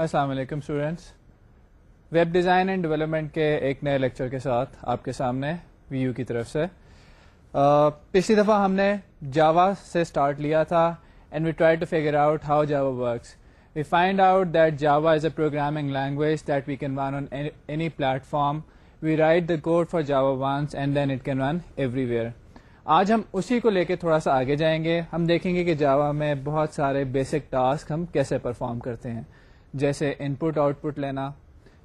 السلام علیکم students web design and development کے ایک نئے لیکچر کے ساتھ آپ کے سامنے وی یو کی طرف سے. پچھلی دفعہ ہم نے جاوا سے اسٹارٹ لیا تھا and we try to figure out how Java works we find out that Java is a programming language that we can run on any platform we write the code for Java once and then it can run everywhere آج ہم اسی کو لے کے تھوڑا سا آگے جائیں گے. ہم دیکھیں گے کہ جاوا میں بہت سارے بیسک ٹاسک ہم کیسے پرفارم کرتے ہیں. جیسے ان پٹ آؤٹ پٹ لینا،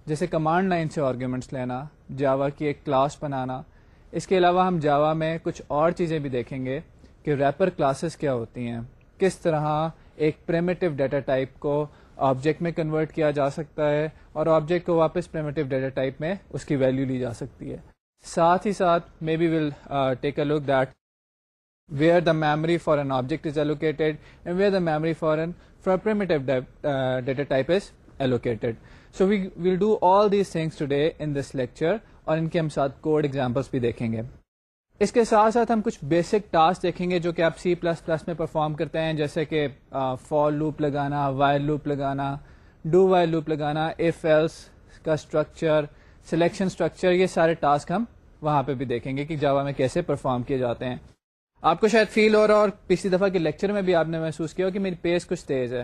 جیسے کمانڈ لائن سے آرگیومنٹس لینا جاوا کی ایک کلاس بنانا۔ اس کے علاوہ ہم جاوا میں کچھ اور چیزیں بھی دیکھیں گے کہ ریپر کلاسز کیا ہوتی ہیں۔ کس طرح ایک پریمیٹو ڈیٹا ٹائپ کو آبجیکٹ میں کنورٹ کیا جا سکتا ہے اور آبجیکٹ کو واپس پریمیٹو ڈیٹا ٹائپ میں اس کی ویلو لی جا سکتی ہے۔ ساتھ ہی ساتھ maybe will take a look that where the memory for an object is allocated and where the memory for an for primitive data type is allocated so we will do all these things today in this lecture اور ان کے ہم ساتھ code examples بھی دیکھیں گے۔ اس کے ساتھ ساتھ ہم کچھ بیسک ٹاسک دیکھیں گے جو کہ آپ سی پلس پلس میں پرفارم کرتے ہیں، جیسے کہ فال لوپ لگانا وائر لوپ لگانا ڈو وائر لوپ لگانا ایف ایلس کا اسٹرکچر سلیکشن اسٹرکچر یہ سارے ٹاسک ہم وہاں پہ بھی دیکھیں گے کہ جاوا میں کیسے پرفارم کیے جاتے ہیں۔ آپ کو شاید فیل ہو رہا اور پچھلی دفعہ کے لیکچر میں بھی آپ نے محسوس کیا کہ میری پیس کچھ تیز ہے۔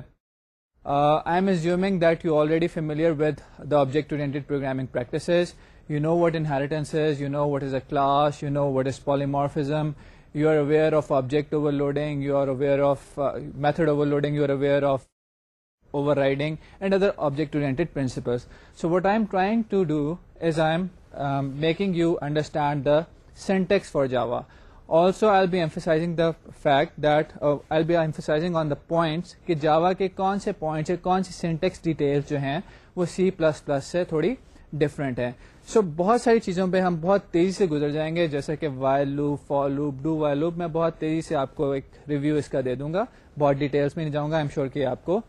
I am assuming that you already familiar with the object oriented programming practices you know what inheritances you know what is a class you know what is polymorphism you are aware of object overloading you are aware of method overloading you are aware of overriding and other object oriented principles so what I am trying to do is I am making you understand the syntax for Java also I be emphasising the fact that I be emphasising on the points کہ Java کے کون سے points کون سی syntax details جو ہیں وہ C plus plus سے تھوڑی ڈفرینٹ ہے سو so, بہت ساری چیزوں پہ ہم بہت تیزی سے گزر جائیں گے جیسے کہ while loop for loop do while loop میں بہت تیزی سے آپ کو ایک ریویو اس کا دے دوں گا بہت ڈیٹیلس میں نہیں جاؤں گا ایم شیور کہ آپ کو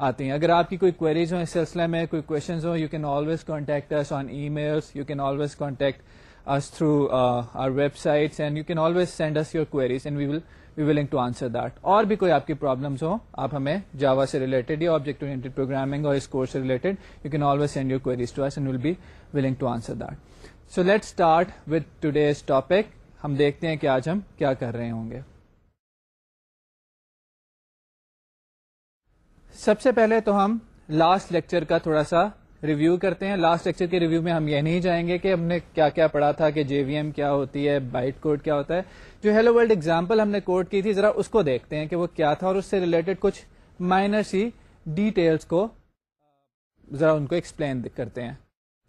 آتی ہیں اگر آپ کی کوئی کوئریز ہوں اس سلسلے میں کوئی کوشچنز ہوں you can always contact on emails you can always contact us through uh, our websites and you can always send us your queries and we will be willing to answer that. اور بھی کوئی آپ کی problems ہو آپ ہمیں Java سے related یا آبجیکٹ اورینٹیڈ پروگرامنگ اور اس کورس سے related you can always send your queries to us and will be willing to answer that so let start with today's topic ہم دیکھتے ہیں کہ آج ہم کیا کر رہے ہوں گے۔ سب سے پہلے تو ہم لاسٹ لیکچر کا تھوڑا سا ریویو کرتے ہیں۔ لاسٹ لیکچر کے ریویو میں ہم یہ نہیں جائیں گے کہ ہم نے کیا کیا پڑھا تھا کہ جے وی ایم کیا ہوتی ہے بائٹ کوڈ کیا ہوتا ہے۔ جو ہیلو ورلڈ ایگزامپل ہم نے کوڈ کی تھی ذرا اس کو دیکھتے ہیں کہ وہ کیا تھا اور اس سے ریلیٹڈ کچھ مائنر سی ڈیٹیلس کو ذرا ان کو ایکسپلین کرتے ہیں۔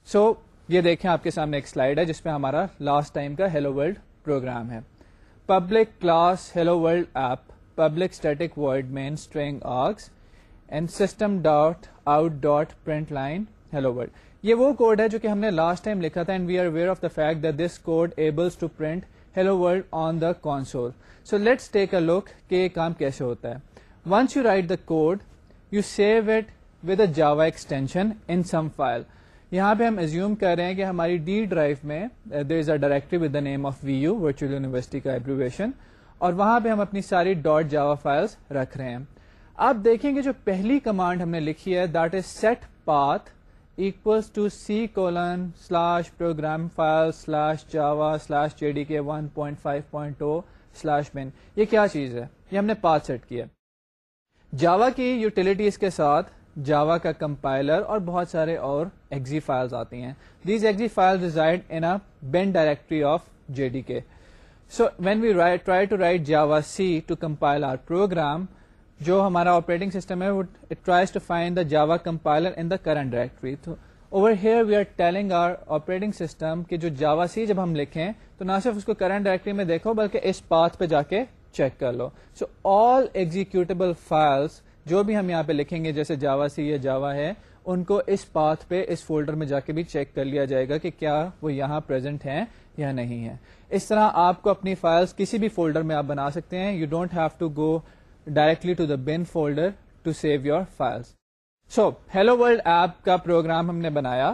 سو so, یہ دیکھیں آپ کے سامنے ایک سلائڈ ہے جس پہ ہمارا لاسٹ ٹائم کا ہیلو ورلڈ پروگرام ہے۔ Public class hello world app public static void main string args and system dot out dot print line hello world یہ وہ کوڈ ہے جو کہ ہم نے لاسٹ ٹائم لکھا تھا and we are aware of the fact that this code enables to print hello world on the console so let's take a look کہ یہ کام کیسے ہوتا ہے. Once you write the code you save it with a Java extension in some file یہاں پہ ہم assume کر رہے ہیں کہ ہماری ڈی ڈرائیو میں there is a directory with the name of V U virtual university کا ایبریویشن اور وہاں پہ ہم اپنی ساری ڈاٹ جاوا فائلس رکھ رہے ہیں. آپ دیکھیں گے جو پہلی کمانڈ ہم نے لکھی ہے that is set path equals to C colon slash program file slash Java slash J D K one point five point bin یہ کیا چیز ہے؟ یہ ہم نے پانچ سیٹ کیا جاوا کی یوٹیلیٹیز کے ساتھ جاوا کا کمپائلر اور بہت سارے اور ایگزی فائلز آتی ہیں۔ These exe file reside in bin directory of J D K so when we try to write Java C to compile our program جو ہمارا آپریٹنگ سسٹم ہے it tries to find the Java compiler in the current directory over here we are telling our operating system کہ جو جاوا سی جب ہم لکھیں، تو نہ صرف اس کو کرنٹ ڈائریکٹری میں دیکھو، بلکہ اس پاتھ پہ جا کے چیک کر لو۔ سو آل ایگزیکٹبل فائلس جو بھی ہم یہاں پہ لکھیں گے، جیسے جاوا سی یا جاوا ہے، ان کو اس پاتھ پہ، اس فولڈر میں جا کے بھی چیک کر لیا جائے گا کہ کیا وہ یہاں پرزینٹ ہیں یا نہیں ہے اس طرح آپ کو اپنی فائلس کسی بھی فولڈر میں آپ بنا سکتے ہیں۔ You don't have to go directly to the bin folder to save your files so hello world app کا پروگرام ہم نے بنایا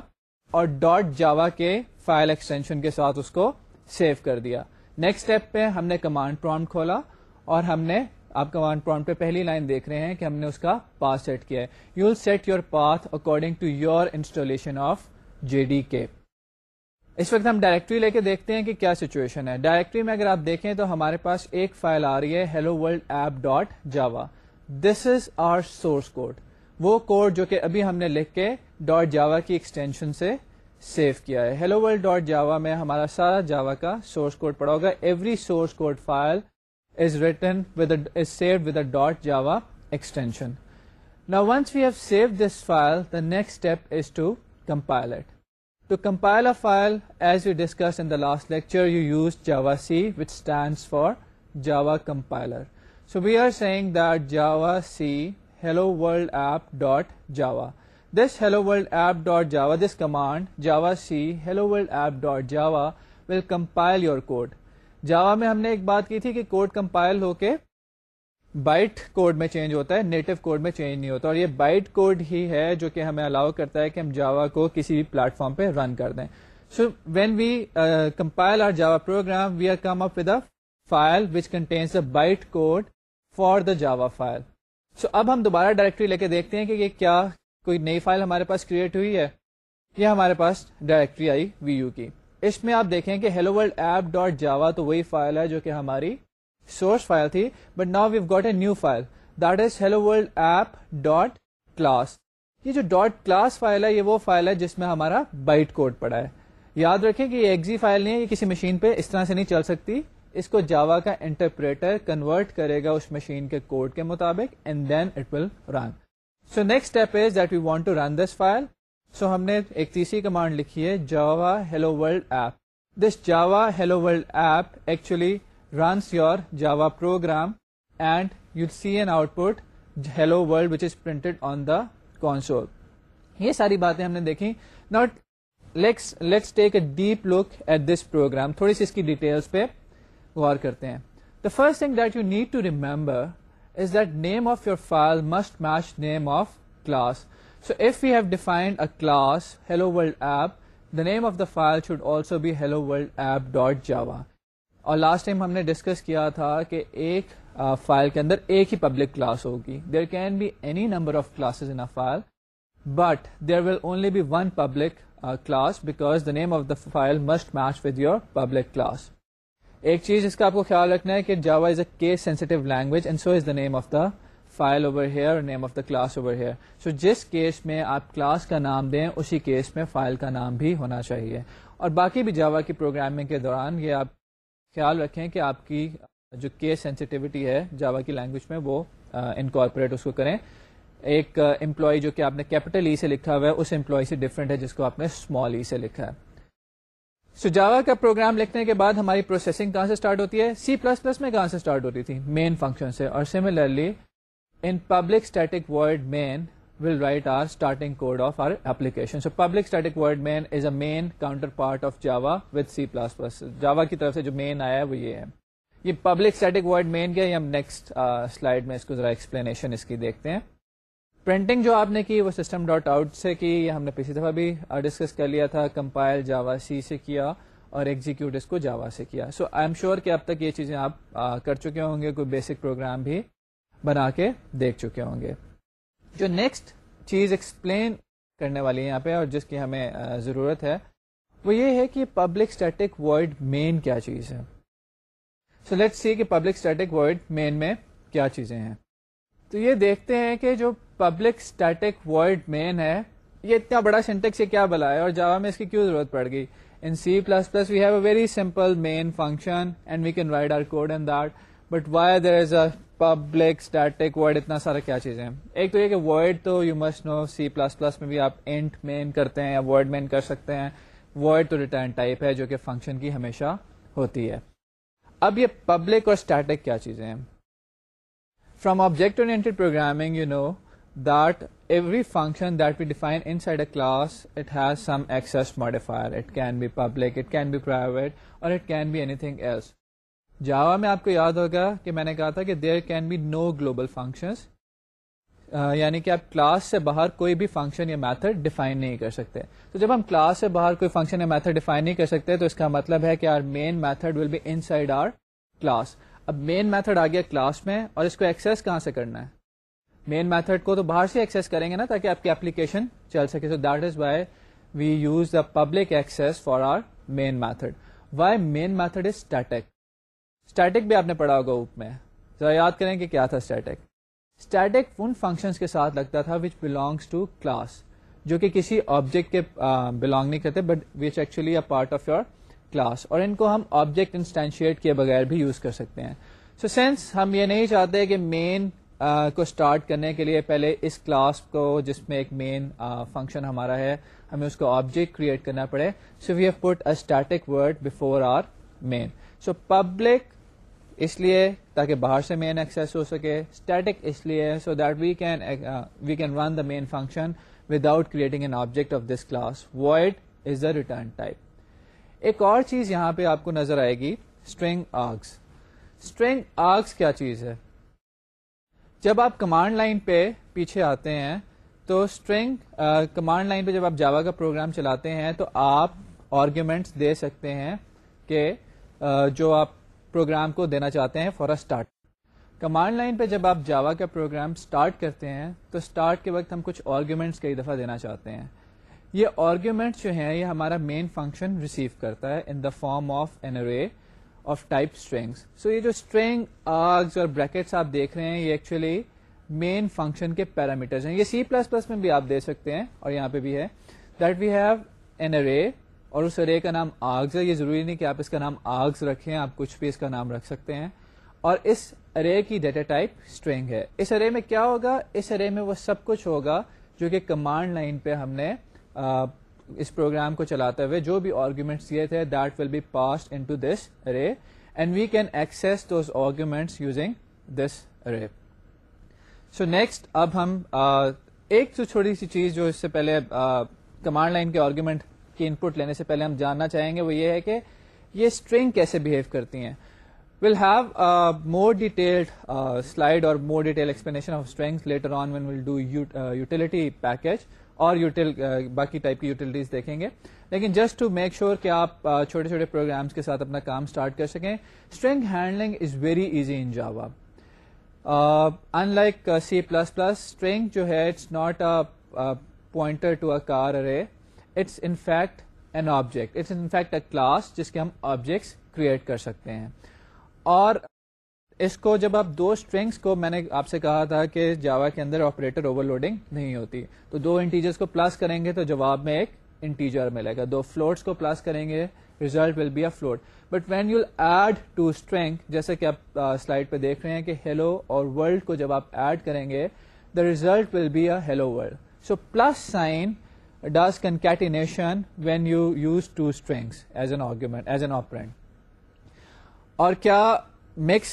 اور ڈاٹ جاوا کے فائل ایکسٹینشن کے ساتھ اس کو سیو کر دیا نیکسٹ اسٹیپ پہ ہم نے کمانڈ پروم کھولا اور ہم نے آپ کمانڈ پرانٹ پہ پہلی لائن دیکھ رہے ہیں کہ ہم نے اس کا پاس سیٹ کیا ہے you will set your path according to your installation of J D K اس وقت ہم ڈائریکٹری لے کے دیکھتے ہیں کہ کیا سچویشن ہے۔ ڈائریکٹری میں اگر آپ دیکھیں تو ہمارے پاس ایک فائل آ رہی ہے hello world app dot Java this is our source code وہ کوڈ جو کہ ابھی ہم نے لکھ کے ڈاٹ جاوا کی ایکسٹینشن سے سیو کیا ہے۔ ہیلو ورلڈ ڈاٹ جاوا میں ہمارا سارا جاوا کا سورس کوڈ پڑا ہوگا۔ Every source code file is written with saved with dot Java extension نا once we have save this file the next step is to compile it to compile a file as you discuss in the last lecture you use Java C which stands for Java compiler so we are seeing that Java C hello world app dot Java this hello world app dot Java this command Java C hello world app dot Java will compile your code Java میں ہم نے ایک بات کی تھی کہ code compile ہو کے بائٹ کوڈ میں چینج ہوتا ہے نیٹو کوڈ میں چینج نہیں ہوتا اور یہ بائٹ کوڈ ہی ہے جو کہ ہمیں الاؤ کرتا ہے کہ ہم جاوا کو کسی بھی پلیٹ فارم پہ رن کر دیں۔ So when we compile our Java program we are come up with file which contains the byte code for the Java file so اب ہم دوبارہ ڈائریکٹری لے کے دیکھتے ہیں کہ یہ کیا کوئی نئی فائل ہمارے پاس کریٹ ہوئی ہے یہ ہمارے پاس ڈائریکٹری آئی وی یو کی اس میں آپ دیکھیں کہ hello world app dot Java تو وہی فائل ہے جو کہ ہماری سورس فائل تھی but now we've got a new file that is hello world app dot class یہ جو ڈاٹ کلاس فائل ہے، یہ وہ فائل ہے جس میں ہمارا بائٹ کوڈ پڑا ہے. یاد رکھیں کہ یہ ایگزی فائل نہیں ہے، یہ کسی مشین پہ اس طرح سے نہیں چل سکتی. اس کو جاوا کا انٹرپریٹر کنورٹ کرے گا اس مشین کے کوڈ کے مطابق and then it will run so next step is that you want to run this file so ہم نے ایک تیسری کمانڈ لکھی ہے Java hello world app this Java hello world app actually runs your Java program and you'll see an output hello world which is printed on the console. یہ ساری باتیں ہم نے دیکھیں۔ Not let's let's take a deep look at this program تھوڑی سی اس کی ڈیٹیلس پہ غور کرتے ہیں۔ The first thing that you need to remember is that name of your file must match name of class so if you have defined a class hello world app the name of the file should also be hello world app dot Java اور last time ہم نے discuss کیا تھا کہ ایک file کے اندر ایک ہی پبلک کلاس ہوگی. There can be any number of classes in file but there will only be one public class because the name of the file must match with your public class ایک چیز اس کا آپ کو خیال رکھنا ہے کہ Java is a case sensitive language and so is the name of the file over here name of the class over here so جس کیس میں آپ کلاس کا نام دیں، اسی کیس میں فائل کا نام بھی ہونا چاہیے. اور باقی بھی جاوا کی پروگرامنگ کے دوران یہ آپ خیال رکھیں کہ آپ کی جو کیس سینسٹیوٹی ہے جاوا کی لینگویج میں وہ انکارپوریٹ اس کو کریں۔ ایک امپلائی جو کہ آپ نے کیپٹل ای e سے لکھا ہوا ہے اس امپلائی سے ڈفرنٹ ہے جس کو آپ نے اسمال ای e سے لکھا ہے۔ سو so, جاوا کا پروگرام لکھنے کے بعد ہماری پروسیسنگ کہاں سے اسٹارٹ ہوتی ہے؟ سی پلس پلس میں کہاں سے اسٹارٹ ہوتی تھی؟ مین فنکشن سے۔ اور similarly in public static void main will write our starting code of our application so public static void main is a main counterpart of Java with C plus plus Java کی طرف سے جو مین آیا ہے وہ یہ ہے۔ یہ پبلک اسٹیٹک ورڈ مین کیا ہم نیکسٹ سلائڈ میں اس کو ذرا ایکسپلینیشن اس کی دیکھتے ہیں۔ پرنٹنگ جو آپ نے کی وہ سسٹم ڈاٹ آؤٹ سے کی ہم نے پچھلی دفعہ بھی ڈسکس کر لیا تھا کمپائل جاوا سی سے کیا اور ایگزیکیوٹ اس کو جاوا سے کیا۔ سو آئی ایم شیور کہ اب تک یہ چیزیں آپ کر چکے ہوں گے، کوئی بیسک پروگرام بھی بنا کے دیکھ چکے ہوں گے۔ جو نیکسٹ چیز ایکسپلین کرنے والی ہے یہاں پہ اور جس کی ہمیں ضرورت ہے، وہ یہ ہے کہ پبلک اسٹیٹک ورڈ مین کیا چیز ہے سو لیٹ سی کہ پبلک اسٹیٹک ورڈ مین میں کیا چیزیں ہیں۔ تو یہ دیکھتے ہیں کہ جو پبلک اسٹیٹک ورڈ مین ہے، یہ اتنا بڑا سینٹیکس یہ کیا بلا ہے اور جاوا میں اس کی کیوں ضرورت پڑ گئی؟ In C plus plus we have a very simple main function and we can write our code and that but why there is a public static void اتنا سارا کیا چیزیں ایک تو یہ کہ ورڈ تو you must know C plus plus میں بھی آپ انٹ مین کرتے ہیں یا ورڈ مین کر سکتے ہیں۔ ورڈ تو ریٹرن ٹائپ ہے جو کہ فنکشن کی ہمیشہ ہوتی ہے۔ اب یہ پبلک اور اسٹیٹک کیا چیزیں ہیں؟ From object oriented programming you know that every function that we define inside a class it has some access modifier it can be public it can be private or it can be anything else Java میں آپ کو یاد ہوگا کہ میں نے کہا تھا کہ there can be no global functions یعنی کہ آپ کلاس سے باہر کوئی بھی فنکشن یا میتھڈ ڈیفائن نہیں کر سکتے. تو جب ہم کلاس سے باہر کوئی فنکشن یا میتھڈ ڈیفائن نہیں کر سکتے، تو اس کا مطلب ہے کہ our main method will be inside our class اب مین میتھڈ آ گیا کلاس میں اور اس کو ایکسس کہاں سے کرنا ہے؟ مین میتھڈ کو تو باہر سے ایکسس کریں گے نا تاکہ آپ کی اپلیکیشن چل سکے. So that is why we use the public access for our main method why main method is static static بھی آپ نے پڑھا ہوگا اوپ میں۔ ذرا یاد کریں کہ کیا تھا اسٹیٹک اسٹیٹک ان فنکشنس کے ساتھ لگتا تھا وچ بلانگس ٹو کلاس جو کہ کسی آبجیکٹ کے بلانگ نہیں کرتے but which actually a part of your class اور ان کو ہم آبجیکٹ انسٹینشیٹ کیے بغیر بھی یوز کر سکتے ہیں۔ سو so سینس ہم یہ نہیں چاہتے کہ مین کو اسٹارٹ کرنے کے لیے پہلے اس کلاس کو، جس میں ایک مین فنکشن ہمارا ہے، ہمیں اس کو آبجیکٹ کریٹ کرنا پڑے۔ So we have put a static word before our main so public اس لیے تاکہ باہر سے مین ایکسیس ہو سکے اسٹیٹک اس لیے so that we can we can run the main function without creating an object of this class void is the return type ایک اور چیز یہاں پہ آپ کو نظر آئے گی اسٹرنگ آگس اسٹرنگ آگس کیا چیز ہے؟ جب آپ کمانڈ لائن پہ پیچھے آتے ہیں، تو اسٹرنگ کمانڈ لائن پہ جب آپ جاوا کا پروگرام چلاتے ہیں، تو آپ آرگیومنٹس دے سکتے ہیں کہ uh, جو آپ پروگرام کو دینا چاہتے ہیں فور اسٹارٹ کمانڈ لائن پہ جب آپ جاوا کا پروگرام اسٹارٹ کرتے ہیں، تو اسٹارٹ کے وقت ہم کچھ آرگیومنٹس کئی دفعہ دینا چاہتے ہیں۔ یہ آرگیومنٹس جو ہیں، یہ ہمارا مین فنکشن ریسیو کرتا ہے in the form of an array of type strings so یہ جو اسٹرنگ آگز اور بریکٹس آپ دیکھ رہے ہیں، یہ ایکچولی مین فنکشن کے پیرامیٹرز ہیں۔ یہ سی پلس پلس میں بھی آپ دے سکتے ہیں اور یہاں پہ بھی ہے۔ That we have an array اور اس ارے کا نام آگز ہے، یہ ضروری نہیں کہ آپ اس کا نام آگز رکھیں، آپ کچھ بھی اس کا نام رکھ سکتے ہیں۔ اور اس ارے کی ڈیٹا ٹائپ اسٹرنگ ہے۔ اس ارے میں کیا ہوگا؟ اس ارے میں وہ سب کچھ ہوگا جو کہ کمانڈ لائن پہ ہم نے اس پروگرام کو چلاتے ہوئے جو بھی آرگیومنٹس دیے تھے that will be passed into this array and we can access those arguments using this array so next اب ہم ایک تو چھوٹی سی چیز جو اس سے پہلے کمانڈ لائن کے آرگیومنٹ کی ان پٹ لینے سے پہلے ہم جاننا چاہیں گے وہ یہ ہے کہ یہ اسٹرنگ کیسے بہیو کرتی ہیں۔ Will have more detailed slide اور more detail explanation of string later on when will do utility package اور باقی ٹائپ کی یوٹیلٹیز دیکھیں گے۔ لیکن جسٹ ٹو میک شیور کہ آپ uh, چھوٹے چھوٹے پروگرامس کے ساتھ اپنا کام اسٹارٹ کر سکیں string handling is very easy in Java in like C plus plus string جو ہے it's not pointer to a char array it's in fact an object it's in fact a class جس کے ہم objects create کر سکتے ہیں۔ اور اس کو جب آپ دو اسٹرنگس کو میں نے آپ سے کہا تھا کہ جاوا کے اندر آپریٹر اوور لوڈنگ نہیں ہوتی۔ تو دو انٹیجرس کو پلس کریں گے تو جواب میں ایک انٹیجر ملے گا۔ دو فلوٹس کو پلس کریں گے result will be a float but when you add to string جیسے کہ آپ سلائڈ پہ دیکھ رہے ہیں کہ ہیلو اور ورلڈ کو جب آپ ایڈ کریں گے the result will be a hello world so plus sign does concatenation when you use two strings as an argument as an operand اور کیا مکس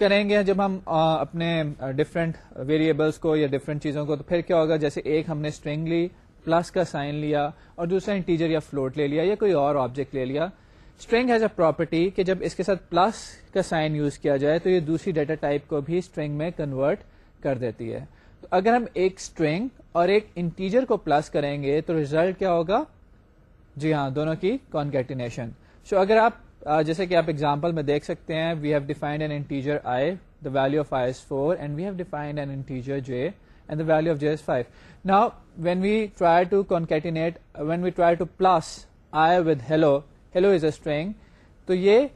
کریں گے جب ہم اپنے ڈفرینٹ ویریبلس کو یا ڈفرینٹ چیزوں کو، تو پھر کیا ہوگا؟ جیسے ایک ہم نے اسٹرنگ لی پلس کا سائن لیا، اور دوسرا انٹیجر یا فلوٹ لے لیا یا کوئی اور آبجیکٹ لے لیا۔ اسٹرنگ ہیز اے پراپرٹی کہ جب اس کے ساتھ پلس کا سائن یوز کیا جائے، تو یہ دوسری ڈیٹا ٹائپ کو بھی اسٹرنگ میں کنورٹ کر دیتی ہے۔ اگر ہم ایک اسٹرنگ اور ایک انٹیجر کو پلس کریں گے تو ریزلٹ کیا ہوگا؟ جی ہاں دونوں کی کانکیٹینیشن سو اگر آپ جیسے کہ آپ ایگزامپل میں دیکھ سکتے ہیں we have defined an integer I the value of I is four and we have defined an integer J and the value of J is five نا when we try to concatenate when we try to plus I with hello hello is a string تو یہ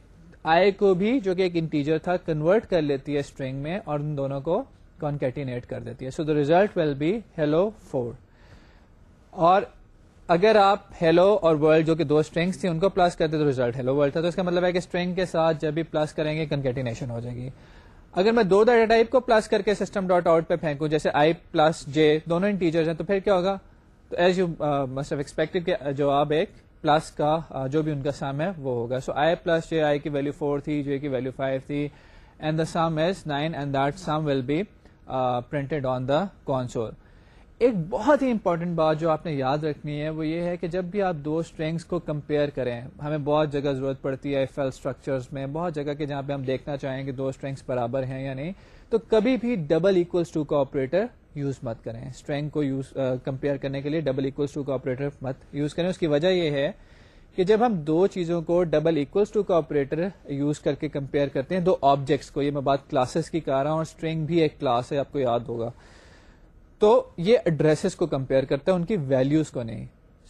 آئی کو بھی، جو کہ ایک integer تھا convert کر لیتی ہے اسٹرنگ میں اور ان دونوں کو کانکیٹینیٹ کر دیتی ہے۔ So the result will be hello four اور اگر آپ ہیلو اور ورلڈ جو کہ دو اسٹرنگس تھی ان کو پلس کرتے تو ریزلٹ ہیلو ورلڈ تھا۔ تو اس کا مطلب ہے کہ اسٹرنگ کے ساتھ جب بھی پلس کریں گے کنکیٹینیشن ہو جائے گی۔ اگر میں دو ڈیٹا ٹائپ کو پلس کر کے سسٹم ڈاٹ آؤٹ پہ پھینکوں، جیسے آئی پلس جے دونوں انٹیجر ہیں، تو پھر کیا ہوگا؟ تو ایز یو مسٹ ایکسپیکٹ جواب ایک پلس کا uh, جو بھی ان کا سم ہے، وہ ہوگا۔ So I plus J I کی ویلو فور تھی جے کی ویلو فائیو تھی and the sum is nine and that sum will be printed on the console ایک بہت ہی امپورٹنٹ بات جو آپ نے یاد رکھنی ہے، وہ یہ ہے کہ جب بھی آپ دو اسٹرینگس کو کمپیئر کریں، ہمیں بہت جگہ ضرورت پڑتی ہے فیل اسٹرکچرز میں، بہت جگہ کے جہاں پہ ہم دیکھنا چاہیں کہ دو اسٹرینگس برابر ہیں یا نہیں، تو کبھی بھی ڈبل اکولس ٹو کا آپریٹر یوز مت کریں۔ اسٹرینگ کو یوز کمپیئر کرنے کے لیے ڈبل اکولس ٹو کا آپریٹر مت یوز کریں۔ اس کی وجہ یہ ہے کہ جب ہم دو چیزوں کو ڈبل اکولس ٹو کا آپریٹر یوز کر کے کمپیئر کرتے ہیں دو آبجیکٹس کو یہ میں بات کلاسز کی کہہ رہا ہوں اور اسٹرنگ بھی ایک کلاس ہے آپ کو یاد ہوگا۔ تو یہ ایڈریسز کو کمپیئر کرتا ہے ان کی ویلوز کو نہیں۔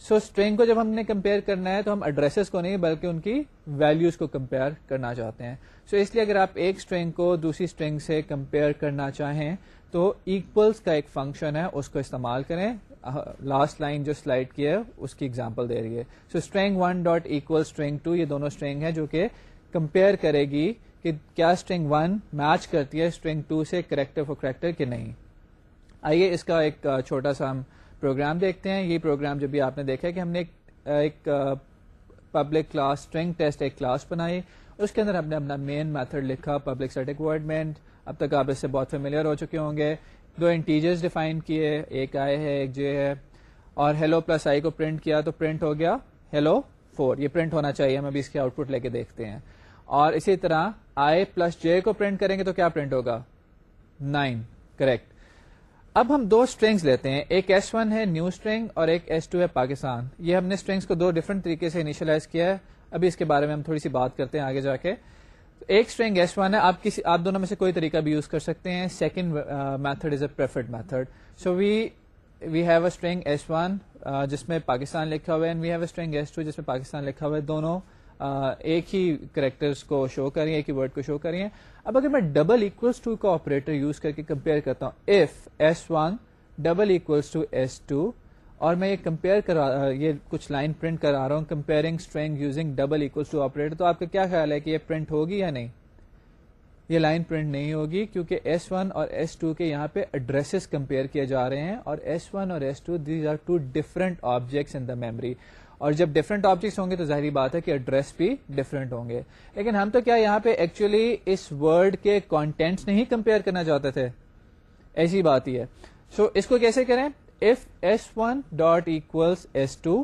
سو so, اسٹرنگ کو جب ہم نے کمپیئر کرنا ہے تو ہم ایڈریسز کو نہیں بلکہ ان کی ویلوز کو کمپیئر کرنا چاہتے ہیں۔ سو so, اس لیے اگر آپ ایک اسٹرنگ کو دوسری اسٹرنگ سے کمپیئر کرنا چاہیں تو ایکولس کا ایک فنکشن ہے اس کو استعمال کریں۔ لاسٹ لائن جو سلائڈ کی ہے، اس کی ایگزامپل دے رہی ہے. So string one dot equal string two یہ دونوں اسٹرینگ ہے جو کہ کمپیئر کرے گی کہ کیا اسٹرینگ ون میچ کرتی ہے اسٹرینگ ٹو سے کریکٹر فور کریکٹر کہ نہیں. آئیے اس کا ایک چھوٹا سا ہم پروگرام دیکھتے ہیں. یہ پروگرام جب بھی آپ نے دیکھا کہ ہم نے ایک پبلک کلاس اسٹرینگ ٹیسٹ ایک کلاس بنائی. اس کے اندر ہم نے اپنا مین میتھڈ لکھا پبلک سرٹک ورڈمنٹ اب تک آپ اس سے بہت فیملیئر ہو چکے ہوں گے. دو انٹیجرز ڈیفائن کیے، ایک آئے ہے، ایک جے ہے۔ اور ہیلو پلس آئی کو پرنٹ کیا تو پرنٹ ہو گیا ہیلو فور یہ پرنٹ ہونا چاہیے، ہم ابھی اس کی آؤٹ پٹ لے کے دیکھتے ہیں۔ اور اسی طرح آئی پلس جے کو پرنٹ کریں گے تو کیا پرنٹ ہوگا؟ نائن کریکٹ اب ہم دو اسٹرنگس لیتے ہیں، ایک ایس ون ہے نیو اسٹرنگ اور ایک ایس ٹو ہے پاکستان۔ یہ ہم نے اسٹرنگس کو دو ڈفرنٹ طریقے سے انیشلائز کیا ہے۔ ابھی اس کے بارے میں ہم تھوڑی سی بات کرتے ہیں آگے جا کے۔ ایک اسٹرنگ ایس ون ہے، آپ کسی، آپ دونوں میں سے کوئی طریقہ بھی یوز کر سکتے ہیں۔ Second method is a preferred method so we we have a string S one جس میں پاکستان لکھا ہوا ہے we have a string S two جس میں پاکستان لکھا ہوا ہے۔ دونوں uh, ایک ہی کریکٹرس کو شو کریں ایک ہی ورڈ کو شو کریں اب اگر میں ڈبل اکولس ٹو کا آپریٹر یوز کر کے کمپیئر کرتا ہوں if S one double equals to S two اور میں یہ کمپیئر کرا یہ کچھ لائن پرنٹ کرا رہا ہوں comparing string using double equal to operator تو آپ کا کیا خیال ہے کہ یہ پرنٹ ہوگی یا نہیں؟ یہ لائن پرنٹ نہیں ہوگی کیونکہ ایس ون اور ایس ٹو کے یہاں پہ ایڈریسز کمپیئر کیے جا رہے ہیں اور ایس ون اور S two these are two different objects in the memory اور جب ڈفرنٹ آبجیکٹس ہوں گے تو ظاہری بات ہے کہ ایڈریس بھی ڈفرنٹ ہوں گے. لیکن ہم تو کیا یہاں پہ ایکچولی اس ورڈ کے کانٹینٹس نہیں کمپیئر کرنا چاہتے تھے؟ ایسی بات ہی ہے. سو so, اس کو کیسے کریں؟ If S one dot equals S two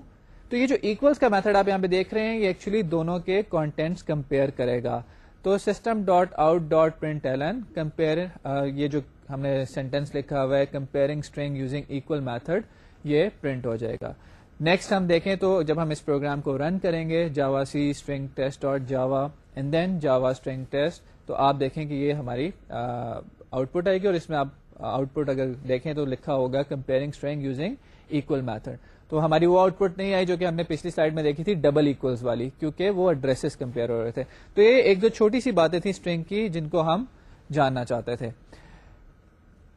تو یہ جو ایکولس کا میتھڈ آپ یہاں پہ دیکھ رہے ہیں، یہ ایکچولی دونوں کے کانٹینٹس کمپیئر کرے گا۔ تو system dot out dot println compare یہ جو ہم نے سینٹینس لکھا ہوا ہے comparing string using equal method یہ پرنٹ ہو جائے گا۔ نیکسٹ ہم دیکھیں تو جب ہم اس پروگرام کو رن کریں گے javac string test dot Java and then Java string test تو آپ دیکھیں کہ یہ ہماری آؤٹ پٹ آئے گی اور اس میں آپ آؤٹ پٹ اگر دیکھیں تو لکھا ہوگا comparing string using equal method تو ہماری وہ آؤٹ پٹ نہیں آئی جو کہ ہم نے پچھلی سلائڈ میں دیکھی تھی ڈبل اکولس والی، کیونکہ وہ ایڈریس کمپیئر ہو رہے تھے۔ تو یہ ایک دو چھوٹی سی باتیں تھیں اسٹرنگ کی جن کو ہم جاننا چاہتے تھے۔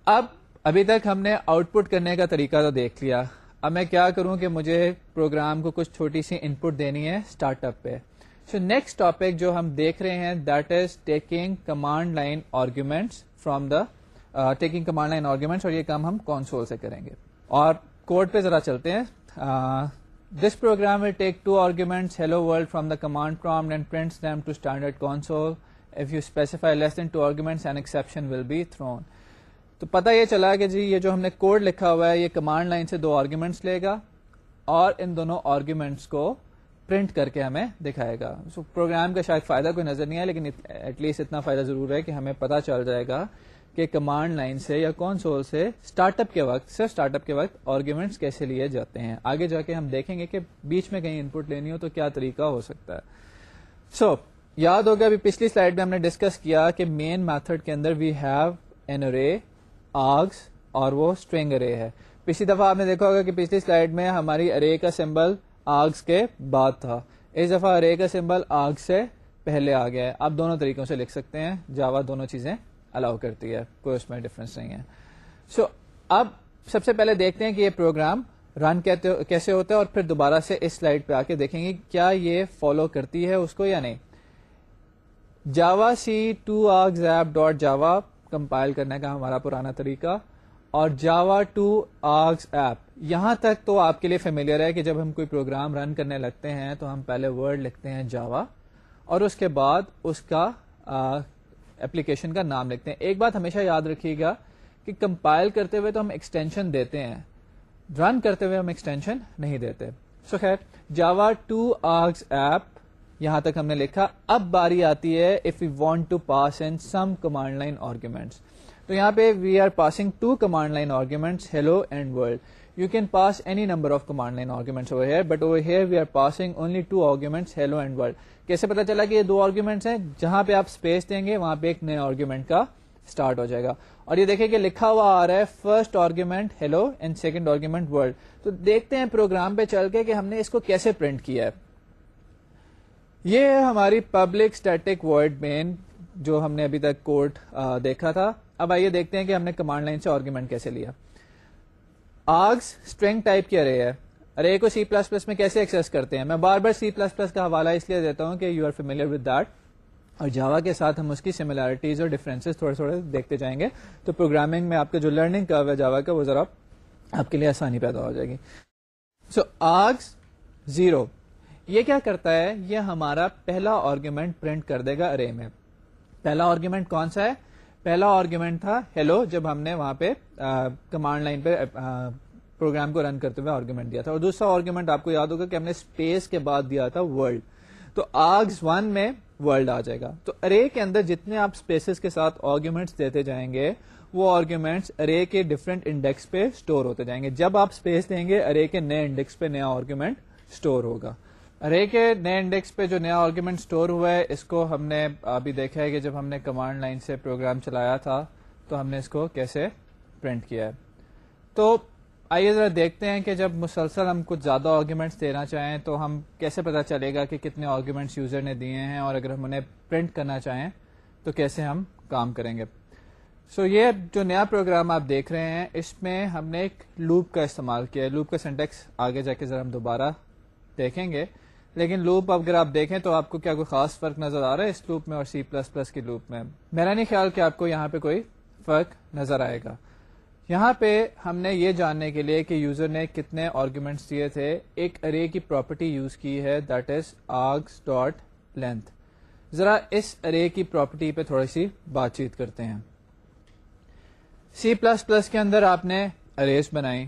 اب، ابھی تک ہم نے آؤٹ پٹ کرنے کا طریقہ تو دیکھ لیا۔ اب میں کیا کروں کہ مجھے پروگرام کو کچھ چھوٹی سی ان پٹ دینی ہے اسٹارٹ اپ پہ۔ سو نیکسٹ ٹاپک جو ہم دیکھ رہے ہیں that is taking command line arguments from the taking command line arguments اور یہ کام ہم کونسول سے کریں گے۔ اور کوڈ پہ ذرا چلتے ہیں۔ This program will take two arguments hello world from the command prompt and prints them to standard console if you specify less than two arguments and exception will be thrown تو پتا یہ چلا کہ جی یہ جو ہم نے کوڈ لکھا ہوا ہے یہ کمانڈ لائن سے دو آرگیومنٹس لے گا اور ان دونوں آرگیومنٹس کو پرنٹ کر کے ہمیں دکھائے گا۔ سو so, پروگرام کا شاید فائدہ کوئی نظر نہیں ہے لیکن ایٹ لیسٹ اتنا فائدہ ضرور ہے کہ ہمیں پتا چل جائے گا۔ کہ کمانڈ لائن سے یا کونسول سے اسٹارٹ اپ کے وقت صرف اسٹارٹ اپ کے وقت آرگیومنٹس کیسے لیے جاتے ہیں؟ آگے جا کے ہم دیکھیں گے کہ بیچ میں کہیں ان پٹ لینی ہو تو کیا طریقہ ہو سکتا ہے۔ سو so, یاد ہوگا ابھی پچھلی سلائڈ میں ہم نے ڈسکس کیا کہ مین میتھڈ کے اندر وی ہیو این ارے آگس اور وہ اسٹرنگ ارے ہے۔ پچھلی دفعہ آپ نے دیکھا ہوگا کہ پچھلی سلائڈ میں ہماری ارے کا سمبل آگس کے بعد تھا۔ اس دفعہ ارے کا سمبل آگ سے پہلے آ گیا ہے۔ آپ دونوں طریقوں سے لکھ سکتے ہیں۔ جاوا دونوں چیزیں الاؤ کرتی ہے کوئی اس میں ڈفرنس نہیں ہے۔ سو so, اب سب سے پہلے دیکھتے ہیں کہ یہ پروگرام رن کیسے ہوتا ہے اور پھر دوبارہ سے اس سلائڈ پہ آ کے دیکھیں گے کیا یہ فالو کرتی ہے اس کو یا نہیں۔ Javac two args app dot Java compile کرنے کا ہمارا پرانا طریقہ اور جاوا ٹو آگز ایپ یہاں تک تو آپ کے لیے فیملیئر ہے کہ جب ہم کوئی پروگرام رن کرنے لگتے ہیں تو ہم پہلے ورڈ لکھتے ہیں جاوا اور اس کے بعد اس کا اپلیکیشن کا نام لکھتے ہیں۔ ایک بات ہمیشہ یاد رکھیے گا کہ کمپائل کرتے ہوئے تو ہم ایکسٹینشن دیتے ہیں۔ رن کرتے ہوئے ہم ایکسٹینشن نہیں دیتے۔ سو خیر جاوا ٹو آگز ایپ یہاں تک ہم نے لکھا۔ اب باری آتی ہے if you want to pass in some command line arguments تو یہاں پہ we are passing two command line arguments hello and world you can pass any number of command line arguments over here but over here we are passing only two arguments hello and world کیسے پتا چلا کہ یہ دو arguments ہیں؟ جہاں پہ آپ space دیں گے، وہاں پہ ایک نئے آرگیومنٹ کا اسٹارٹ ہو جائے گا۔ اور یہ دیکھیں کہ لکھا ہوا آ رہا ہے first argument hello and second argument world تو دیکھتے ہیں پروگرام پہ چل کے کہ ہم نے اس کو کیسے پرنٹ کیا ہے۔ یہ ہے ہماری پبلک اسٹیٹک ورڈ مین جو ہم نے ابھی تک کوڈ دیکھا تھا۔ اب آئیے دیکھتے ہیں کہ ہم نے کمانڈ لائن سے آرگیومنٹ کیسے لیا۔ آگز اسٹرینگ ٹائپ کی ارے ہے ارے کو سی پلس پلس میں کیسے ایکسس کرتے ہیں؟ میں بار بار سی پلس پلس کا حوالہ اس لیے دیتا ہوں کہ you are familiar with that اور جاوا کے ساتھ ہم اس کی سملیرٹیز اور ڈفرینس تھوڑے تھوڑے دیکھتے جائیں گے۔ تو پروگرامنگ میں آپ کا جو لرننگ کرو ہے جاوا کا، وہ ذرا آپ کے لیے آسانی پیدا ہو جائے گی۔ سو آگز زیرو یہ کیا کرتا ہے؟ یہ ہمارا پہلا آرگیومنٹ پرنٹ کر دے گا ارے میں۔ پہلا آرگیومنٹ کون سا ہے؟ پہلا آرگیومنٹ تھا ہیلو جب ہم نے وہاں پہ کمانڈ لائن پہ پروگرام کو رن کرتے ہوئے آرگیومنٹ دیا تھا۔ اور دوسرا آرگیومنٹ آپ کو یاد ہوگا کہ ہم نے اسپیس کے بعد دیا تھا ورلڈ تو آگز ون میں ورلڈ آ جائے گا۔ تو ارے کے اندر جتنے آپ اسپیسیز کے ساتھ آرگیومنٹس دیتے جائیں گے، وہ آرگیومنٹس ارے کے ڈفرنٹ انڈیکس پہ اسٹور ہوتے جائیں گے۔ جب آپ اسپیس دیں گے ارے کے نئے انڈیکس پہ نیا آرگیومنٹ اسٹور ہوگا۔ ارے کے نئے انڈیکس پہ جو نیا آرگیومنٹ اسٹور ہوا ہے، اس کو ہم نے ابھی دیکھا ہے کہ جب ہم نے کمانڈ لائن سے پروگرام چلایا تھا، تو ہم نے اس کو کیسے پرنٹ کیا ہے۔ تو آئیے ذرا دیکھتے ہیں کہ جب مسلسل ہم کچھ زیادہ آرگیومنٹس دینا چاہیں تو ہم کیسے پتا چلے گا کہ کتنے آرگیومنٹس یوزر نے دیے ہیں اور اگر ہم انہیں پرنٹ کرنا چاہیں تو کیسے ہم کام کریں گے۔ سو so یہ جو نیا پروگرام آپ دیکھ رہے ہیں، اس میں ہم نے ایک لوپ کا استعمال کیا ہے۔ لوپ کا سینٹیکس آگے جا کے ذرا ہم دوبارہ دیکھیں گے۔ لیکن لوپ اگر آپ دیکھیں تو آپ کو کیا کوئی خاص فرق نظر آ رہا ہے اس لوپ میں اور سی پلس پلس کی لوپ میں؟ میرا نہیں خیال کہ آپ کو یہاں پہ کوئی فرق نظر آئے گا۔ یہاں پہ ہم نے یہ جاننے کے لیے کہ یوزر نے کتنے آرگیومنٹس دیے تھے۔ ایک ارے کی پراپرٹی یوز کی ہے that is args dot length ذرا اس ارے کی پراپرٹی پہ تھوڑی سی بات چیت کرتے ہیں۔ سی پلس پلس کے اندر آپ نے اریز بنائی،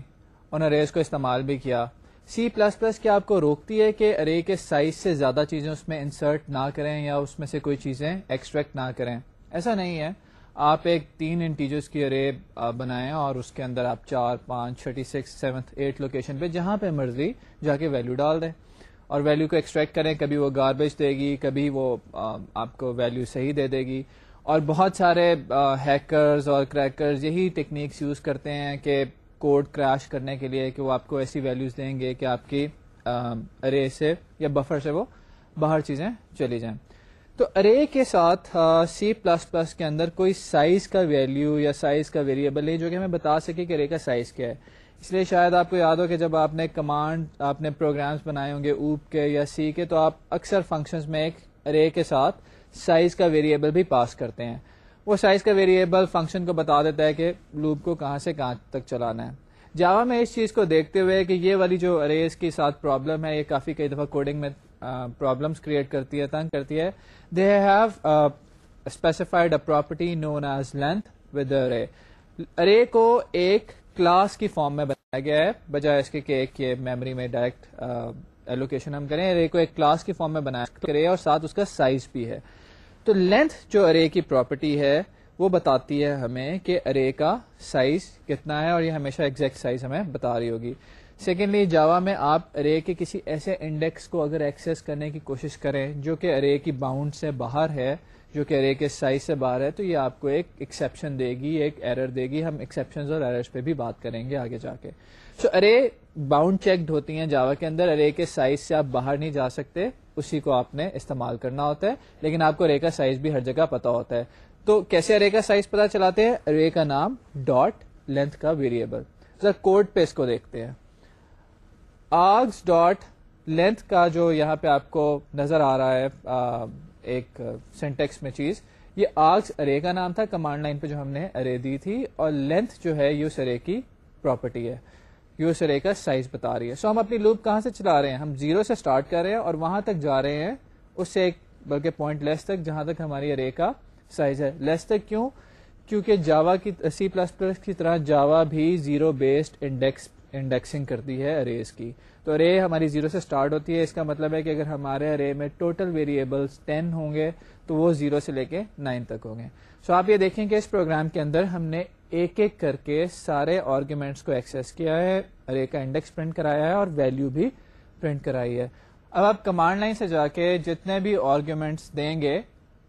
ان اریز کو استعمال بھی کیا۔ سی پلس پلس کیا آپ کو روکتی ہے کہ ارے کے سائز سے زیادہ چیزیں اس میں انسرٹ نہ کریں یا اس میں سے کوئی چیزیں ایکسٹریکٹ نہ کریں؟ ایسا نہیں ہے۔ آپ ایک تین انٹیجرس کی ارے بنائیں اور اس کے اندر آپ چار، پانچ thirty six, seventh eight location پہ جہاں پہ مرضی جا کے ویلو ڈال دیں اور ویلو کو ایکسٹریکٹ کریں، کبھی وہ گاربیج دے گی، کبھی وہ آپ کو ویلو صحیح دے دے گی اور بہت سارے ہیکرز اور کریکرز یہی ٹیکنیکس یوز کرتے ہیں کہ کوڈ کریش کرنے کے لیے کہ وہ آپ کو ایسی ویلوز دیں گے کہ آپ کی ارے سے یا بفر سے وہ باہر چیزیں چلی جائیں۔ تو ارے کے ساتھ سی پلس پلس کے اندر کوئی سائز کا ویلو یا سائز کا ویریبل نہیں جو کہ ہمیں بتا سکے کہ ارے کا سائز کیا ہے. اس لیے شاید آپ کو یاد ہو کہ جب آپ نے کمانڈ آپ نے پروگرامس بنائے ہوں گے اوپ کے یا سی کے، تو آپ اکثر فنکشنز میں ایک ارے کے ساتھ سائز کا ویریبل بھی پاس کرتے ہیں. وہ سائز کا ویریبل فنکشن کو بتا دیتا ہے کہ لوپ کو کہاں سے کہاں تک چلانا ہے. جاوا میں اس چیز کو دیکھتے ہوئے کہ یہ والی جو اریز کے ساتھ پرابلم ہے، یہ کافی کئی دفعہ کوڈنگ میں پرابلمس کریٹ کرتی ہے، تنگ کرتی ہے. They have specified a property known as length with array array کو ایک کلاس کی فارم میں بنایا گیا ہے، بجائے اس کے کہ ایک میموری میں ڈائریکٹ ایلوکیشن uh, ہم کریں. ارے کو ایک کلاس کی فارم میں بنایا کرے اور ساتھ اس کا سائز بھی ہے. تو لینتھ جو ارے کی پراپرٹی ہے، وہ بتاتی ہے ہمیں کہ ارے کا سائز کتنا ہے اور یہ ہمیشہ ایگزیکٹ سائز ہمیں بتا رہی ہوگی. سیکنڈلی جاوا میں آپ ارے کے کسی ایسے انڈیکس کو اگر ایکسس کرنے کی کوشش کریں جو کہ ارے کی باؤنڈ سے باہر ہے، جو کہ ارے کے سائز سے باہر ہے، تو یہ آپ کو ایک ایکسیپشن دے گی، ایک ایرر دے گی۔ ہم ایکسیپشن اور ایررز پہ بھی بات کریں گے آگے جا کے۔ سو ارے باؤنڈ چیکڈ ہوتی ہیں جاوا کے اندر۔ ارے کے سائز سے آپ باہر نہیں جا سکتے، اسی کو آپ نے استعمال کرنا ہوتا ہے۔ لیکن آپ کو ارے کا سائز بھی ہر جگہ پتا ہوتا ہے۔ تو کیسے ارے کا سائز پتا چلاتے ہیں؟ ارے کا نام ڈاٹ لینتھ کا ویریبل ذرا کوڈ پہ اس کو دیکھتے ہیں۔ آگز ڈاٹ لینتھ کا جو یہاں پہ آپ کو نظر آ رہا ہے ایک سینٹیکس میں چیز، یہ آگز ارے کا نام تھا کمانڈ لائن پہ جو ہم نے ارے دی تھی، اور لینتھ جو ہے یو ارے کی پراپرٹی ہے۔ یو ارے کا سائز بتا رہی ہے۔ سو ہم اپنی لوپ کہاں سے چلا رہے ہیں؟ ہم زیرو سے اسٹارٹ کر رہے ہیں اور وہاں تک جا رہے ہیں۔ اس سے ایک، بلکہ پوائنٹ لیس تک، جہاں تک ہماری ارے کا سائز ہے۔ لیس تک کیوں؟ کیونکہ جاوا کی سی پلس پلس کی طرح جاوا بھی زیرو بیسڈ انڈیکس انڈیکسنگ کرتی ہے اریز کی۔ تو ارے ہماری زیرو سے اسٹارٹ ہوتی ہے، اس کا مطلب ہے کہ اگر ہمارے ارے میں ٹوٹل ویریبلس ٹین ہوں گے، تو وہ زیرو سے لے کے نائن تک ہوں گے۔ سو آپ یہ دیکھیں کہ اس پروگرام کے اندر ہم نے ایک ایک کر کے سارے آرگومینٹس کو ایکسس کیا ہے۔ ارے کا انڈیکس پرنٹ کرایا ہے اور ویلو بھی پرنٹ کرائی ہے۔ اب آپ کمانڈ لائن سے جا کے جتنے بھی آرگومینٹس دیں گے،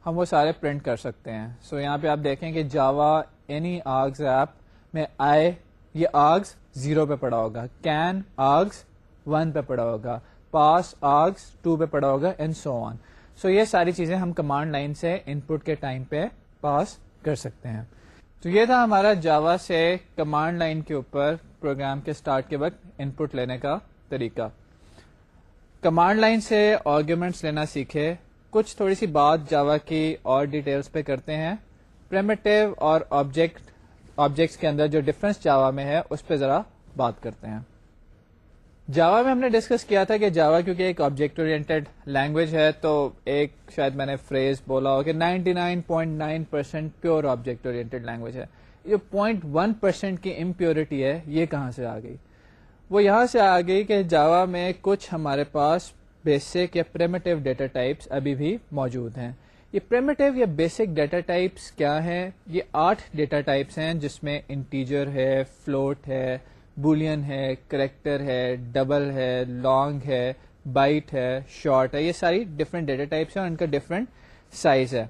ہم وہ سارے پرنٹ کر سکتے ہیں۔ سو so یہاں پہ آپ دیکھیں کہ جاوا اینی آگز ایپ میں آئے، یہ آگز زیرو پہ پڑا ہوگا۔ کین آگز ون پہ پڑا ہوگا۔ پاس آگز ٹو پہ پڑا ہوگا اینڈ سو آن سو یہ ساری چیزیں ہم کمانڈ لائن سے ان پٹ کے ٹائم پہ پاس کر سکتے ہیں۔ تو یہ تھا ہمارا جاوا سے کمانڈ لائن کے اوپر پروگرام کے اسٹارٹ کے وقت ان پٹ لینے کا طریقہ۔ کمانڈ لائن سے آرگیومنٹس لینا سیکھے۔ کچھ تھوڑی سی بات جاوا کی اور ڈیٹیلس پہ کرتے ہیں۔ پریمیٹیو اور آبجیکٹ آبجیکٹس کے اندر جو ڈفرنس جاوا میں ہے، اس پہ ذرا بات کرتے ہیں۔ جاوا میں ہم نے ڈسکس کیا تھا کہ جاوا کیونکہ ایک آبجیکٹ اورینٹیڈ لینگویج ہے، تو ایک شاید میں نے فریز بولا ہو کہ ninety nine point nine percent pure object oriented language ہے۔ جو پوائنٹ ون پرسینٹ کی امپیورٹی ہے، یہ کہاں سے آ گئی؟ وہ یہاں سے آ گئی کہ جاوا میں کچھ ہمارے پاس بیسک یا پریمیٹیو ڈیٹا ٹائپس ابھی بھی موجود ہیں۔ یہ پریمیٹیو یا بیسک ڈیٹا ٹائپس کیا ہیں؟ یہ آٹھ ڈیٹا ٹائپس ہیں جس میں انٹیجر ہے فلوٹ ہے بولین ہے کریکٹر ہے ڈبل ہے لانگ ہے بائٹ ہے شارٹ ہے. یہ ساری ڈفرینٹ ڈیٹا ٹائپس ہیں اور ان کا ڈفرینٹ سائز ہے.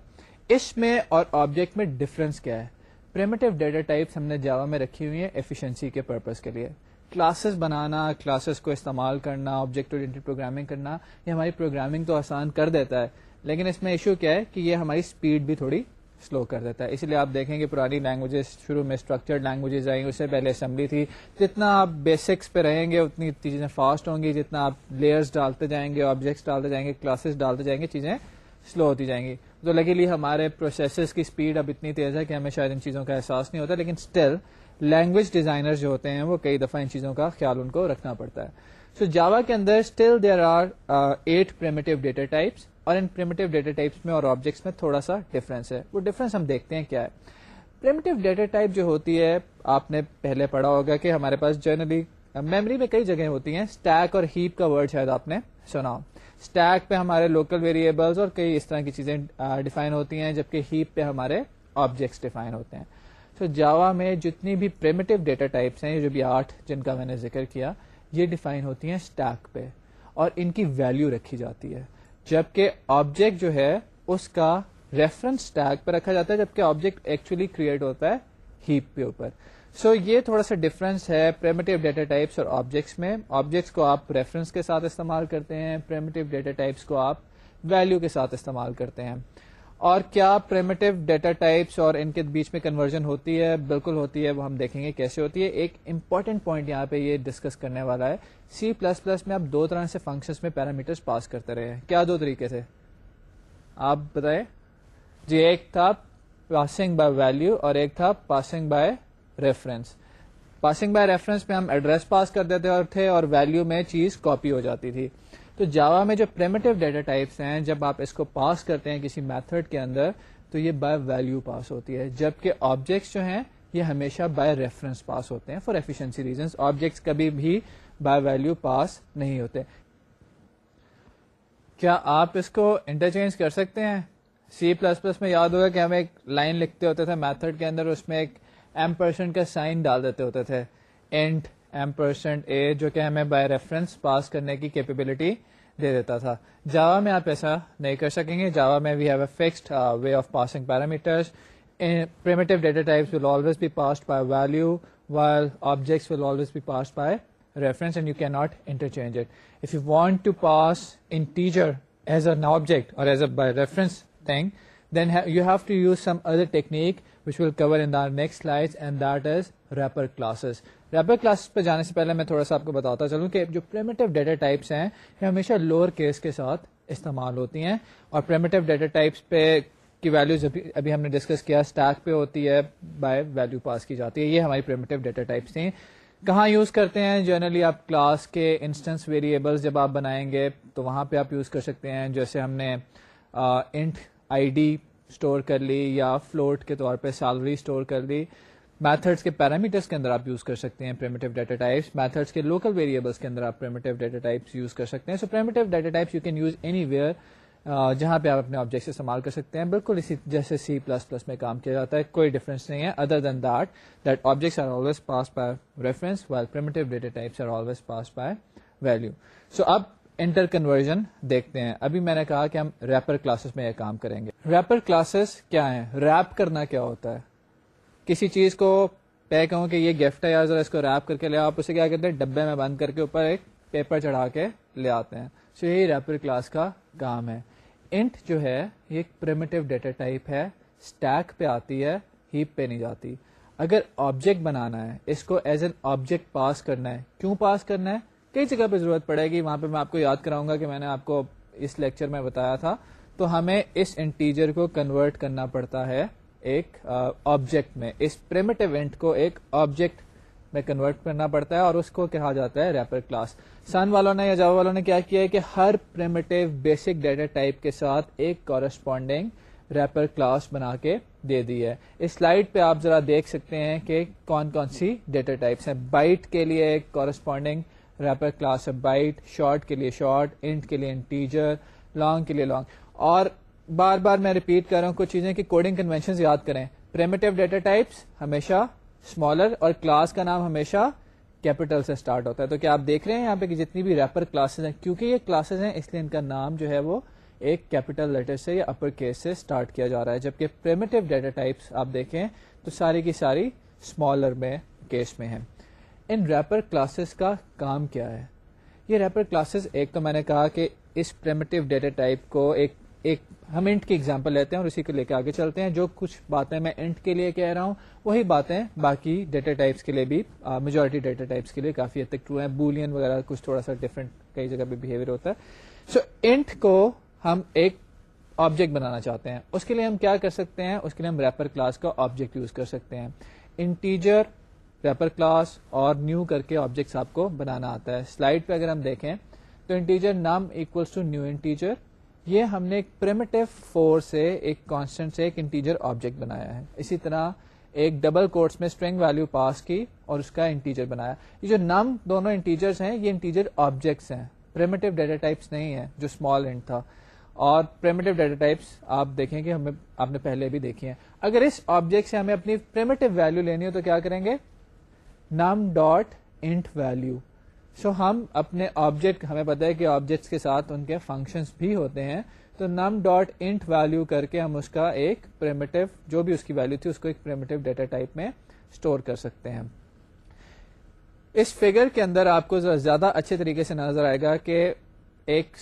اس میں اور آبجیکٹ میں ڈفرنس کیا ہے؟ پریمیٹو ڈیٹا ٹائپس ہم نے جاوا میں رکھی ہوئی ہیں ایفیشنسی کے پرپز کے لیے. کلاسز بنانا کلاسز کو استعمال کرنا آبجیکٹ پروگرامنگ کرنا، یہ ہماری پروگرامنگ تو آسان کر دیتا ہے. لیکن اس میں ایشو کیا ہے کہ یہ ہماری اسپیڈ بھی تھوڑی سلو کر دیتا ہے۔ اسی لیے آپ دیکھیں گے پرانی لینگویجز شروع میں اسٹرکچرڈ لینگویجز آئیں گے، اس سے پہلے اسمبلی تھی۔ جتنا آپ بیسکس پہ رہیں گے، اتنی چیزیں فاسٹ ہوں گی۔ جتنا آپ لیئرس ڈالتے جائیں گے آبجیکٹس ڈالتے جائیں گے کلاسز ڈالتے جائیں گے، چیزیں سلو ہوتی جائیں گی۔ تو لگیلی ہمارے پروسیسز کی اسپیڈ اب اتنی تیز ہے کہ ہمیں شاید ان چیزوں کا احساس نہیں ہوتا، لیکن اسٹل لینگویج ڈیزائنر جو ہوتے ہیں، وہ کئی دفعہ ان چیزوں کا خیال ان کو رکھنا پڑتا ہے۔ سو جاوا کے اندر still there are eight primitive data types اور ان پریمیٹو ڈیٹا ٹائپس میں اور آبجیکٹس میں تھوڑا سا ڈفرنس ہے۔ وہ ڈفرنس ہم دیکھتے ہیں کیا ہے۔ پریمیٹو ڈیٹا ٹائپ جو ہوتی ہے، آپ نے پہلے پڑھا ہوگا کہ ہمارے پاس جنرلی میموری uh, میں کئی جگہیں ہوتی ہیں۔ اسٹیک اور ہیپ کا ورڈ شاید آپ نے سنا اسٹیک پہ ہمارے لوکل ویریبلس اور کئی اس طرح کی چیزیں uh, ڈیفائن ہوتی ہیں، جبکہ ہیپ پہ ہمارے آبجیکٹس ڈیفائن ہوتے ہیں۔ تو جاوا میں جتنی بھی پریمیٹو ڈیٹا ٹائپس ہیں جو بھی آٹھ جن کا میں نے ذکر کیا یہ ڈیفائن ہوتی ہیں اسٹیک پہ اور ان کی ویلو رکھی جاتی ہے۔ جبکہ آبجیکٹ جو ہے اس کا ریفرنس اسٹیک پہ رکھا جاتا ہے جبکہ آبجیکٹ ایکچولی کریٹ ہوتا ہے ہیپ کے اوپر۔ سو so, یہ تھوڑا سا ڈفرنس ہے پریمیٹو ڈیٹا ٹائپس اور آبجیکٹس میں۔ آبجیکٹس کو آپ ریفرنس کے ساتھ استعمال کرتے ہیں پریمیٹو ڈیٹا ٹائپس کو آپ ویلو کے ساتھ استعمال کرتے ہیں۔ اور کیا پریمیٹو ڈیٹا ٹائپس اور ان کے بیچ میں کنورژن ہوتی ہے؟ بالکل ہوتی ہے، وہ ہم دیکھیں گے کیسے ہوتی ہے۔ ایک امپورٹنٹ پوائنٹ یہاں پہ یہ ڈسکس کرنے والا ہے۔ سی پلس پلس میں آپ دو طرح سے فنکشنس میں پیرامیٹرس پاس کرتے رہے ہیں۔ کیا دو طریقے سے آپ بتائیں۔ جی ایک تھا پاسنگ بائی ویلو اور ایک تھا passing by reference passing by reference میں ہم ایڈریس پاس کر دیتے اور تھے اور ویلو میں چیز کاپی ہو جاتی تھی۔ تو جاوا میں جو پریمیٹو ڈیٹا ٹائپس ہیں، جب آپ اس کو پاس کرتے ہیں کسی میتھڈ کے اندر، تو یہ بائی ویلو پاس ہوتی ہے. جبکہ آبجیکٹس جو ہیں، یہ ہمیشہ بائی ریفرنس پاس ہوتے ہیں فار ایفیشنسی ریزنس آبجیکٹس کبھی بھی بائی ویلو پاس نہیں ہوتے. کیا آپ اس کو انٹرچینج کر سکتے ہیں؟ سی پلس پلس میں یاد ہوگا کہ ہم ایک لائن لکھتے ہوتے تھے میتھڈ کے اندر، اس میں ایک ایم پرسنٹ کا سائن ڈال دیتے ہوتے تھے. اینڈ ایم پرسینٹ اے جو کہ ہمیں بائی ریفرنس پاس کرنے کی کیپیبلٹی دے دیتا تھا۔ جاوا میں آپ ایسا نہیں کر سکیں گے۔ جاوا میں we have a fixed way of passing parameters be passed by value while objects will always be passed by reference and you can not interchange it if you want to pass integer as an object or as a by reference thing then you have to use some other technique which we'll cover in next slide and that is wrapper classes wrapper classes پہ جانے سے پہلے میں تھوڑا سا آپ کو بتاتا چلوں کہ جو پریمیٹو ڈیٹا ٹائپس ہیں، یہ ہمیشہ لوور کیس کے ساتھ استعمال ہوتی ہیں۔ اور پریمیٹو ڈیٹا ٹائپس پہ کی ویلوز ابھی ہم نے ڈسکس کیا اسٹیک پہ ہوتی ہے بائی ویلو پاس کی جاتی ہے۔ یہ ہماری پریمیٹو ڈیٹا ٹائپس تھیں۔ کہاں یوز کرتے ہیں؟ جنرلی آپ کلاس کے انسٹنس ویریبلس جب آپ بنائیں گے، تو وہاں پہ آپ یوز کر سکتے ہیں۔ جیسے ہم نے انٹ آئی ڈی اسٹور کر لی یا فلوٹ کے طور پہ سیلری اسٹور کر لی۔ میتھڈس کے پیرامیٹرس کے اندر آپ یوز کر سکتے ہیں پریمیٹو ڈیٹا ٹائپس میتھڈس کے لوکل ویریبلس کے اندر آپ پریمیٹو ڈیٹا ٹائپس یوز کر سکتے ہیں. So primitive data types you can use anywhere جہاں پہ آپ اپنے آبجیکٹس استعمال کر سکتے ہیں. بالکل اسی جیسے سی پلس پلس میں کام کیا جاتا ہے. کوئی ڈفرنس نہیں ہے. Other than that that objects are always pass by reference well primitive data types are always pass by value so اب انٹر کنورژن دیکھتے ہیں. ابھی میں نے کہا کہ ہم ریپر کلاسز میں یہ کام کریں گے. ریپر کلاسز کیا ہیں؟ ریپ کرنا کیا ہوتا ہے؟ کسی چیز کو پے کہوں کہ یہ گفٹ ہے یا ذرا اس کو ریپ کر کے لے آپ اسے کیا کہتے ہیں، ڈبے میں بند کر کے اوپر ایک پیپر چڑھا کے لے آتے ہیں۔ سو so یہی ریپر کلاس کا کام ہے۔ انٹ جو ہے، یہ ایک پریمیٹو ڈیٹا ٹائپ ہے۔ اسٹیک پہ آتی ہے ہیپ پہ نہیں جاتی۔ اگر آبجیکٹ بنانا ہے، اس کو ایز این آبجیکٹ پاس کرنا ہے۔ کیوں پاس کرنا ہے؟ کئی جگہ پہ ضرورت پڑے گی۔ وہاں پہ میں آپ کو یاد کراؤں گا کہ میں نے آپ کو اس لیکچر میں بتایا تھا۔ تو ہمیں اس انٹیجر کو کنورٹ کرنا پڑتا ہے۔ ایک آبجیکٹ میں۔ اس پریمیٹو ایونٹ کو ایک آبجیکٹ میں کنورٹ کرنا پڑتا ہے اور اس کو کہا جاتا ہے ریپر کلاس سن والوں نے یا جاوا والوں نے کیا کیا ہے کہ ہر پریمیٹو بیسک ڈیٹا ٹائپ کے ساتھ ایک کورسپونڈنگ ریپر کلاس بنا کے دے دی ہے۔ اس سلائڈ پہ آپ ذرا دیکھ سکتے ہیں کہ کون کون سی ڈیٹا ٹائپس ہیں۔ بائٹ کے لیے ایک کورسپونڈنگ ریپر کلاس ہے۔ بائٹ شارٹ کے لیے شارٹ انٹ کے لیے انٹیجر لانگ کے لیے لانگ اور بار بار میں ریپیٹ کر رہا ہوں کچھ چیزیں کہ کوڈنگ کنوینشن یاد کریں. پریمیٹو ڈیٹا ٹائپس ہمیشہ اسمالر اور کلاس کا نام ہمیشہ کیپیٹل سے اسٹارٹ ہوتا ہے. تو کیا آپ دیکھ رہے ہیں یہاں پہ کہ جتنی بھی ریپر کلاسز ہیں؟ کیونکہ یہ کلاسز ہیں، اس لیے ان کا نام جو ہے وہ ایک کیپیٹل لیٹر سے یا اپر کیس سے اسٹارٹ کیا جا رہا ہے. جبکہ پریمیٹو ڈیٹا ٹائپس آپ دیکھیں تو ساری کی ساری اسمالر میں کیس میں ہیں. ان ریپر کلاسز کا کام کیا ہے؟ یہ ریپر کلاسز ایک تو میں نے کہا کہ اس پریمیٹو ڈیٹا ٹائپ کو ایک ایک ہم انٹ کی ایگزامپل لیتے ہیں اور اسی کو لے کے آگے چلتے ہیں۔ جو کچھ باتیں میں انٹ کے لیے کہہ رہا ہوں وہی باتیں باقی ڈیٹا ٹائپس کے لیے بھی میجورٹی ڈیٹا ٹائپس کے لیے کافی حد تک ٹرو ہیں۔ بولین وغیرہ کچھ تھوڑا سا ڈفرنٹ کئی جگہ پہ بہیویئر ہوتا ہے۔ سو so, انٹ کو ہم ایک آبجیکٹ بنانا چاہتے ہیں۔ اس کے لیے ہم کیا کر سکتے ہیں؟ اس کے لیے ہم ریپر کلاس کا آبجیکٹ یوز کر سکتے ہیں۔ انٹیجر ریپر کلاس اور نیو کر کے آبجیکٹس آپ کو بنانا آتا ہے۔ سلائڈ پہ اگر ہم دیکھیں تو انٹیجر نم اکولس ٹو نیو انٹیجر یہ ہم نے ایک پریمیٹو فور سے ایک کانسٹنٹ سے ایک انٹیجر آبجیکٹ بنایا ہے۔ اسی طرح ایک ڈبل کوٹس میں اسٹرنگ ویلو پاس کی اور اس کا انٹیجر بنایا۔ یہ جو نم دونوں انٹیجرز ہیں، یہ انٹیجر آبجیکٹس ہیں۔ پریمیٹو ڈیٹا ٹائپس نہیں ہے جو اسمال انٹ تھا۔ اور پریمیٹو ڈیٹا ٹائپس آپ دیکھیں گے ہمیں آپ نے پہلے بھی دیکھی ہیں۔ اگر اس آبجیکٹ سے ہمیں اپنی پریمیٹو ویلو لینی ہو تو کیا کریں گے؟ Num dot int value so ہم اپنے آبجیکٹ ہمیں پتا ہے کہ آبجیکٹس کے ساتھ ان کے فنکشنس بھی ہوتے ہیں. تو نم ڈاٹ انٹ ویلو کر کے ہم اس کا ایک پریمیٹو جو بھی اس کی ویلو تھی اس کو ایک پریمیٹو ڈیٹا ٹائپ میں اسٹور کر سکتے ہیں. اس فگر کے اندر آپ کو زیادہ اچھے طریقے سے نظر آئے گا کہ ایک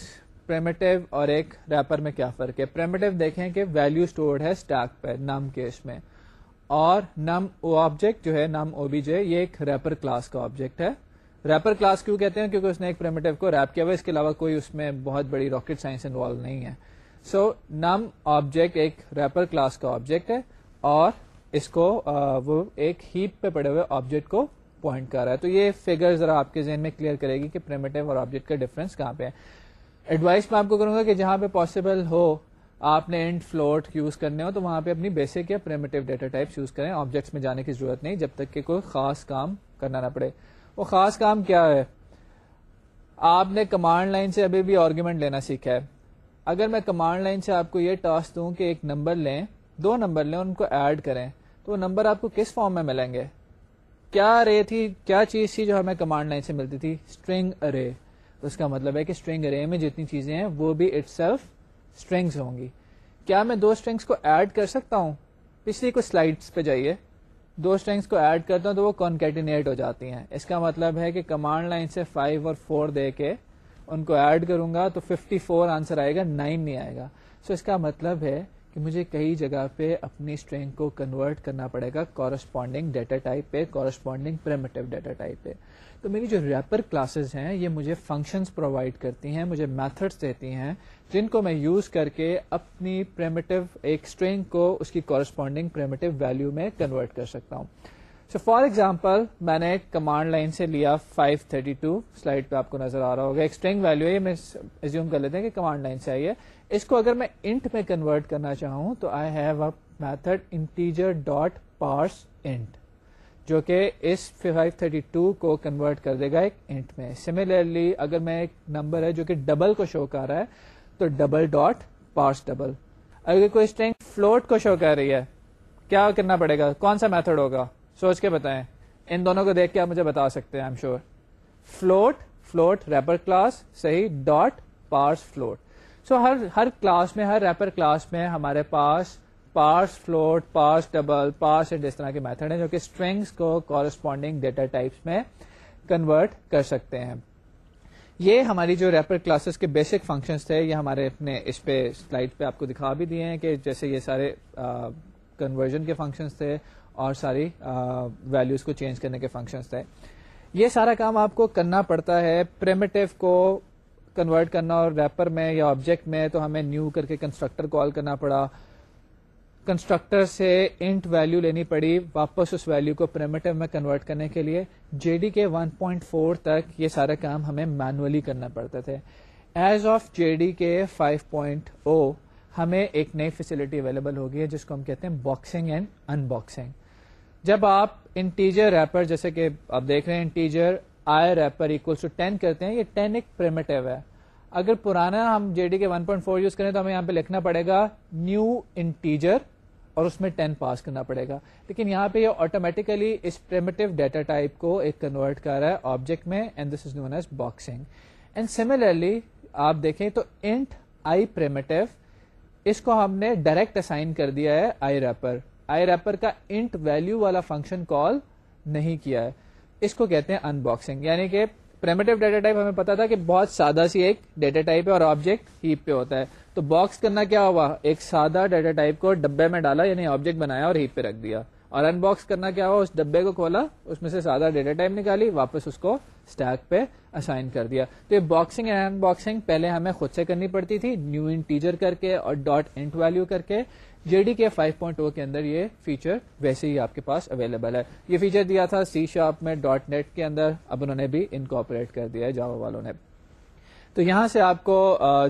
پریمیٹو اور ایک ریپر میں کیا فرق ہے. پریمیٹو دیکھیں کہ ویلو اسٹورڈ ہے اسٹیک پہ نم کیس میں. اور نم او آبجیکٹ جو ہے نم او بی جے یہ ایک ریپر کلاس کا آبجیکٹ ہے. ریپر کلاس کیوں کہتے ہیں؟ کیونکہ اس نے ایک پریمیٹو کو ریپ کیا ہوا اس کے علاوہ کوئی اس میں بہت بڑی راکٹ سائنس انوالو نہیں ہے۔ سو نم آبجیکٹ ایک ریپر کلاس کا آبجیکٹ ہے اور اس کو آ, وہ ایک ہیپ پہ پڑے ہوئے آبجیکٹ کو پوائنٹ کر رہا ہے۔ تو یہ فگر ذرا آپ کے ذہن میں کلیئر کرے گی کہ پریمیٹو اور آبجیکٹ کا ڈفرنس کہاں پہ ہے۔ ایڈوائس میں آپ کو کروں گا کہ جہاں پہ پاسبل ہو آپ نے انٹ فلوٹ یوز کرنے ہو تو وہاں پہ اپنی بیسک یا پریمیٹو ڈیٹا ٹائپس یوز کریں۔ آبجیکٹس میں جانے کی ضرورت نہیں جب تک کہ کوئی خاص کام کرنا نہ پڑے۔ وہ خاص کام کیا ہے؟ آپ نے کمانڈ لائن سے ابھی بھی آرگیومنٹ لینا سیکھا ہے۔ اگر میں کمانڈ لائن سے آپ کو یہ ٹاسک دوں کہ ایک نمبر لیں، دو نمبر لیں، ان کو ایڈ کریں، تو وہ نمبر آپ کو کس فارم میں ملیں گے؟ کیا رے تھی؟ کیا چیز تھی جو ہمیں کمانڈ لائن سے ملتی تھی؟ اسٹرنگ ارے اس کا مطلب ہے کہ اسٹرنگ ارے میں جتنی چیزیں ہیں، وہ بھی اٹ سیلف اسٹرنگس ہوں گی۔ کیا میں دو اسٹرنگس کو ایڈ کر سکتا ہوں؟ پچھلی کچھ سلائڈس پہ جائیے۔ دو اسٹرنگس کو ایڈ کرتا ہوں تو وہ کانکیٹینیٹ ہو جاتی ہیں۔ اس کا مطلب ہے کہ کمانڈ لائن سے فائیو اور فور دے کے ان کو ایڈ کروں گا تو ففٹی فور آنسر آئے گا نائن نہیں آئے گا۔ سو so اس کا مطلب ہے کہ مجھے کئی جگہ پہ اپنی اسٹرینگ کو کنورٹ کرنا پڑے گا کورسپونڈنگ ڈیٹا ٹائپ پہ کورسپونڈنگ پرمیٹو ڈیٹا ٹائپ پہ۔ تو میری جو ریپر کلاسز ہیں، یہ مجھے فنکشنز پرووائڈ کرتی ہیں، مجھے میتھڈس دیتی ہیں، جن کو میں یوز کر کے اپنی پریمیٹو ایک اسٹرینگ کو اس کی کورسپونڈنگ پریمیٹو ویلو میں کنورٹ کر سکتا ہوں۔ سو فار ایگزامپل میں نے کمانڈ لائن سے لیا 532 سلائڈ پہ آپ کو نظر آ رہا ہوگا۔ ایک اسٹرنگ ویلو ہے میں ایزیوم کر لیتے ہیں کہ کمانڈ لائن سے آئی ہے۔ اس کو اگر میں انٹ میں کنورٹ کرنا چاہوں تو I have a method integer dot parse int جو کہ اس 532 کو کنورٹ کر دے گا ایک انٹ میں۔ سملرلی اگر میں ایک نمبر ہے جو کہ ڈبل کو شو کر رہا ہے، تو ڈبل ڈاٹ پارس ڈبل اگر کوئی اسٹرنگ فلوٹ کو شو کر رہی ہے، کیا کرنا پڑے گا؟ کون سا میتھڈ ہوگا؟ سوچ کے بتائیں۔ ان دونوں کو دیکھ کے آپ مجھے بتا سکتے ہیں sure float float wrapper class صحیح ڈاٹ پارس فلوٹ سو ہر ہر کلاس میں، ہر ریپر کلاس میں ہمارے پاس parse float parse double parse and اس طرح کے میتھڈ ہیں جو کہ اسٹرنگس کو کورسپونڈنگ ڈیٹا ٹائپس میں کنورٹ کر سکتے ہیں یہ ہماری جو ریپر کلاسز کے بیسک فنکشنس تھے یہ ہمارے اپنے اس پہ سلائڈ پہ آپ کو دکھا بھی دیے ہیں کہ جیسے یہ سارے کنورژن کے فنکشنس تھے اور ساری ویلوز کو چینج کرنے کے فنکشنس تھے یہ سارا کام آپ کو کرنا پڑتا ہے پریمیٹو کو کنورٹ کرنا اور ریپر میں یا آبجیکٹ میں تو ہمیں نیو کر کے کنسٹرکٹر کال کرنا پڑا کنسٹرکٹر سے انٹ ویلو لینی پڑی واپس اس ویلو کو پریمیٹو میں کنورٹ کرنے کے لیے جے ڈی کے 1.4 تک یہ سارا کام ہمیں مینولی کرنا پڑتا تھے۔ ایز آف جے ڈی کے 5.0 ہمیں ایک نئی فیسلٹی اویلیبل ہوگی ہے، جس کو ہم کہتے ہیں باکسنگ اینڈ ان باکسنگ جب آپ انٹیجر ریپر جیسے کہ آپ دیکھ رہے ہیں integer I wrapper equal to ten کرتے ہیں، یہ ٹین ایک پریمیٹو ہے۔ اگر پرانا ہم جے ڈی کے 1.4 یوز کریں تو ہمیں یہاں پہ لکھنا پڑے گا نیو انٹیجر اور اس میں ٹین پاس کرنا پڑے گا۔ لیکن یہاں پہ یہ آٹومیٹیکلی اس پریمیٹو ڈیٹا ٹائپ کو ایک کنورٹ کر رہا ہے آبجیکٹ میں and this is known as boxing and similarly آپ دیکھیں تو انٹ آئی پریمیٹو اس کو ہم نے ڈائریکٹ اسائن کر دیا ہے آئی ریپر آئی ریپر کا انٹ ویلو والا فنکشن کال نہیں کیا ہے۔ اس کو کہتے ہیں ان باکسنگ یعنی کہ پریمیٹو ڈیٹا ٹائپ ہمیں پتا تھا کہ بہت سادہ سی ایک ڈیٹا ٹائپ ہے اور آبجیکٹ ہیپ پہ ہوتا ہے۔ تو باکس کرنا کیا ہوا؟ ایک سادہ ڈیٹا ٹائپ کو ڈبے میں ڈالا یعنی آبجیکٹ بنایا اور ہیپ پہ رکھ دیا۔ اور ان باکس کرنا کیا ہوا؟ اس ڈبے کو کھولا، اس میں سے سادہ ڈیٹا ٹائپ نکالی، واپس اس کو اسٹیک پہ اسائن کر دیا۔ تو یہ باکسنگ اینڈ ان باکسنگ پہلے ہمیں خود سے کرنی پڑتی تھی نیو انٹیجر کر کے اور ڈاٹ انٹ ویلو کر کے۔ جے ڈی کے 5.0 کے اندر یہ فیچر ویسے ہی آپ کے پاس اویلیبل ہے۔ یہ فیچر دیا تھا سی شاپ میں ڈاٹ نیٹ کے اندر، اب انہوں نے بھی انکوپریٹ کر دیا ہے جاوا والوں نے۔ تو یہاں سے آپ کو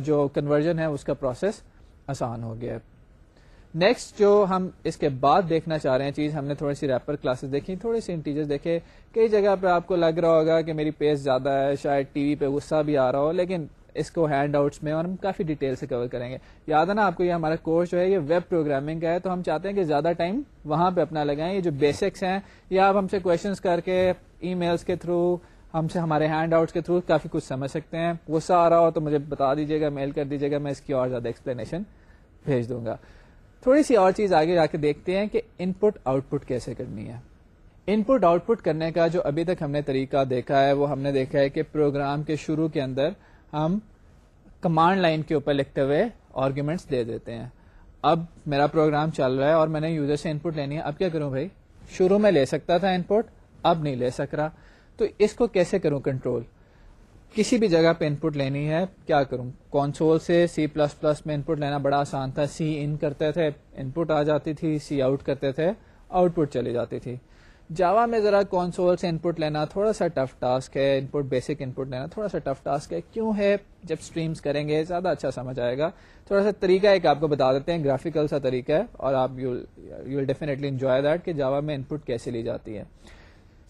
جو کنورژن ہے، اس کا پروسیس آسان ہو گیا نیکسٹ جو ہم اس کے بعد دیکھنا چاہ رہے ہیں چیز، ہم نے تھوڑی سی ریپر کلاسز دیکھی، تھوڑی سی انٹیجر دیکھے۔ کئی جگہ پہ آپ کو لگ رہا ہوگا کہ میری پیس زیادہ ہے، شاید ٹی وی پہ غصہ بھی آ رہا ہو، لیکن اس کو ہینڈ آؤٹس میں اور ہم کافی ڈیٹیل سے کور کریں گے۔ یاد ہے نا آپ کو یہ ہمارا کورس جو ہے یہ ویب پروگرامنگ کا ہے، تو ہم چاہتے ہیں کہ زیادہ ٹائم وہاں پہ اپنا لگائیں۔ یہ جو بیسکس ہیں، یا آپ ہم سے کوشچنس کر کے ای میلس کے تھرو ہم سے ہمارے ہینڈ آؤٹس کے تھرو کافی کچھ سمجھ سکتے ہیں۔ غصہ آ رہا ہو تو مجھے بتا دیجیے گا میل کر دیجیے گا، میں اس کی اور زیادہ ایکسپلینیشن بھیج دوں گا۔ تھوڑی سی اور چیز آگے جا کے دیکھتے ہیں کہ ان پٹ آؤٹ پٹ کیسے کرنی ہے۔ ان پٹ آؤٹ پٹ کرنے کا جو ابھی تک ہم نے طریقہ دیکھا ہے، وہ ہم نے دیکھا ہے کہ پروگرام کے شروع کے اندر ہم کمانڈ لائن کے اوپر لکھتے ہوئے آرگیومنٹس دے دیتے ہیں۔ اب میرا پروگرام چل رہا ہے اور میں نے یوزر سے ان پٹ لینی ہے۔ اب کیا کروں بھائی؟ شروع میں لے سکتا تھا ان پٹ اب نہیں لے سک رہا۔ تو اس کو کیسے کروں کنٹرول کسی بھی جگہ پہ ان پٹ لینی ہے، کیا کروں؟ کونسول سے سی پلس پلس میں ان پٹ لینا بڑا آسان تھا۔ سی ان کرتے تھے ان پٹ آ جاتی تھی سی آؤٹ کرتے تھے آؤٹ پٹ چلی جاتی تھی۔ جاوا میں ذرا کونسول سے ان پٹ لینا، تھوڑا سا ٹف ٹاسک ہے ان پٹ بیسک ان پٹ لینا، تھوڑا سا ٹف ٹاسک ہے۔ کیوں ہے؟ جب اسٹریمس کریں گے، زیادہ اچھا سمجھ آئے گا۔ تھوڑا سا طریقہ ایک آپ کو بتا دیتے ہیں گرافیکل سا طریقہ ہے، اور آپ یو ڈیفینیٹلی انجوائے دیٹ کہ جاوا میں ان پٹ کیسے لی جاتی ہے۔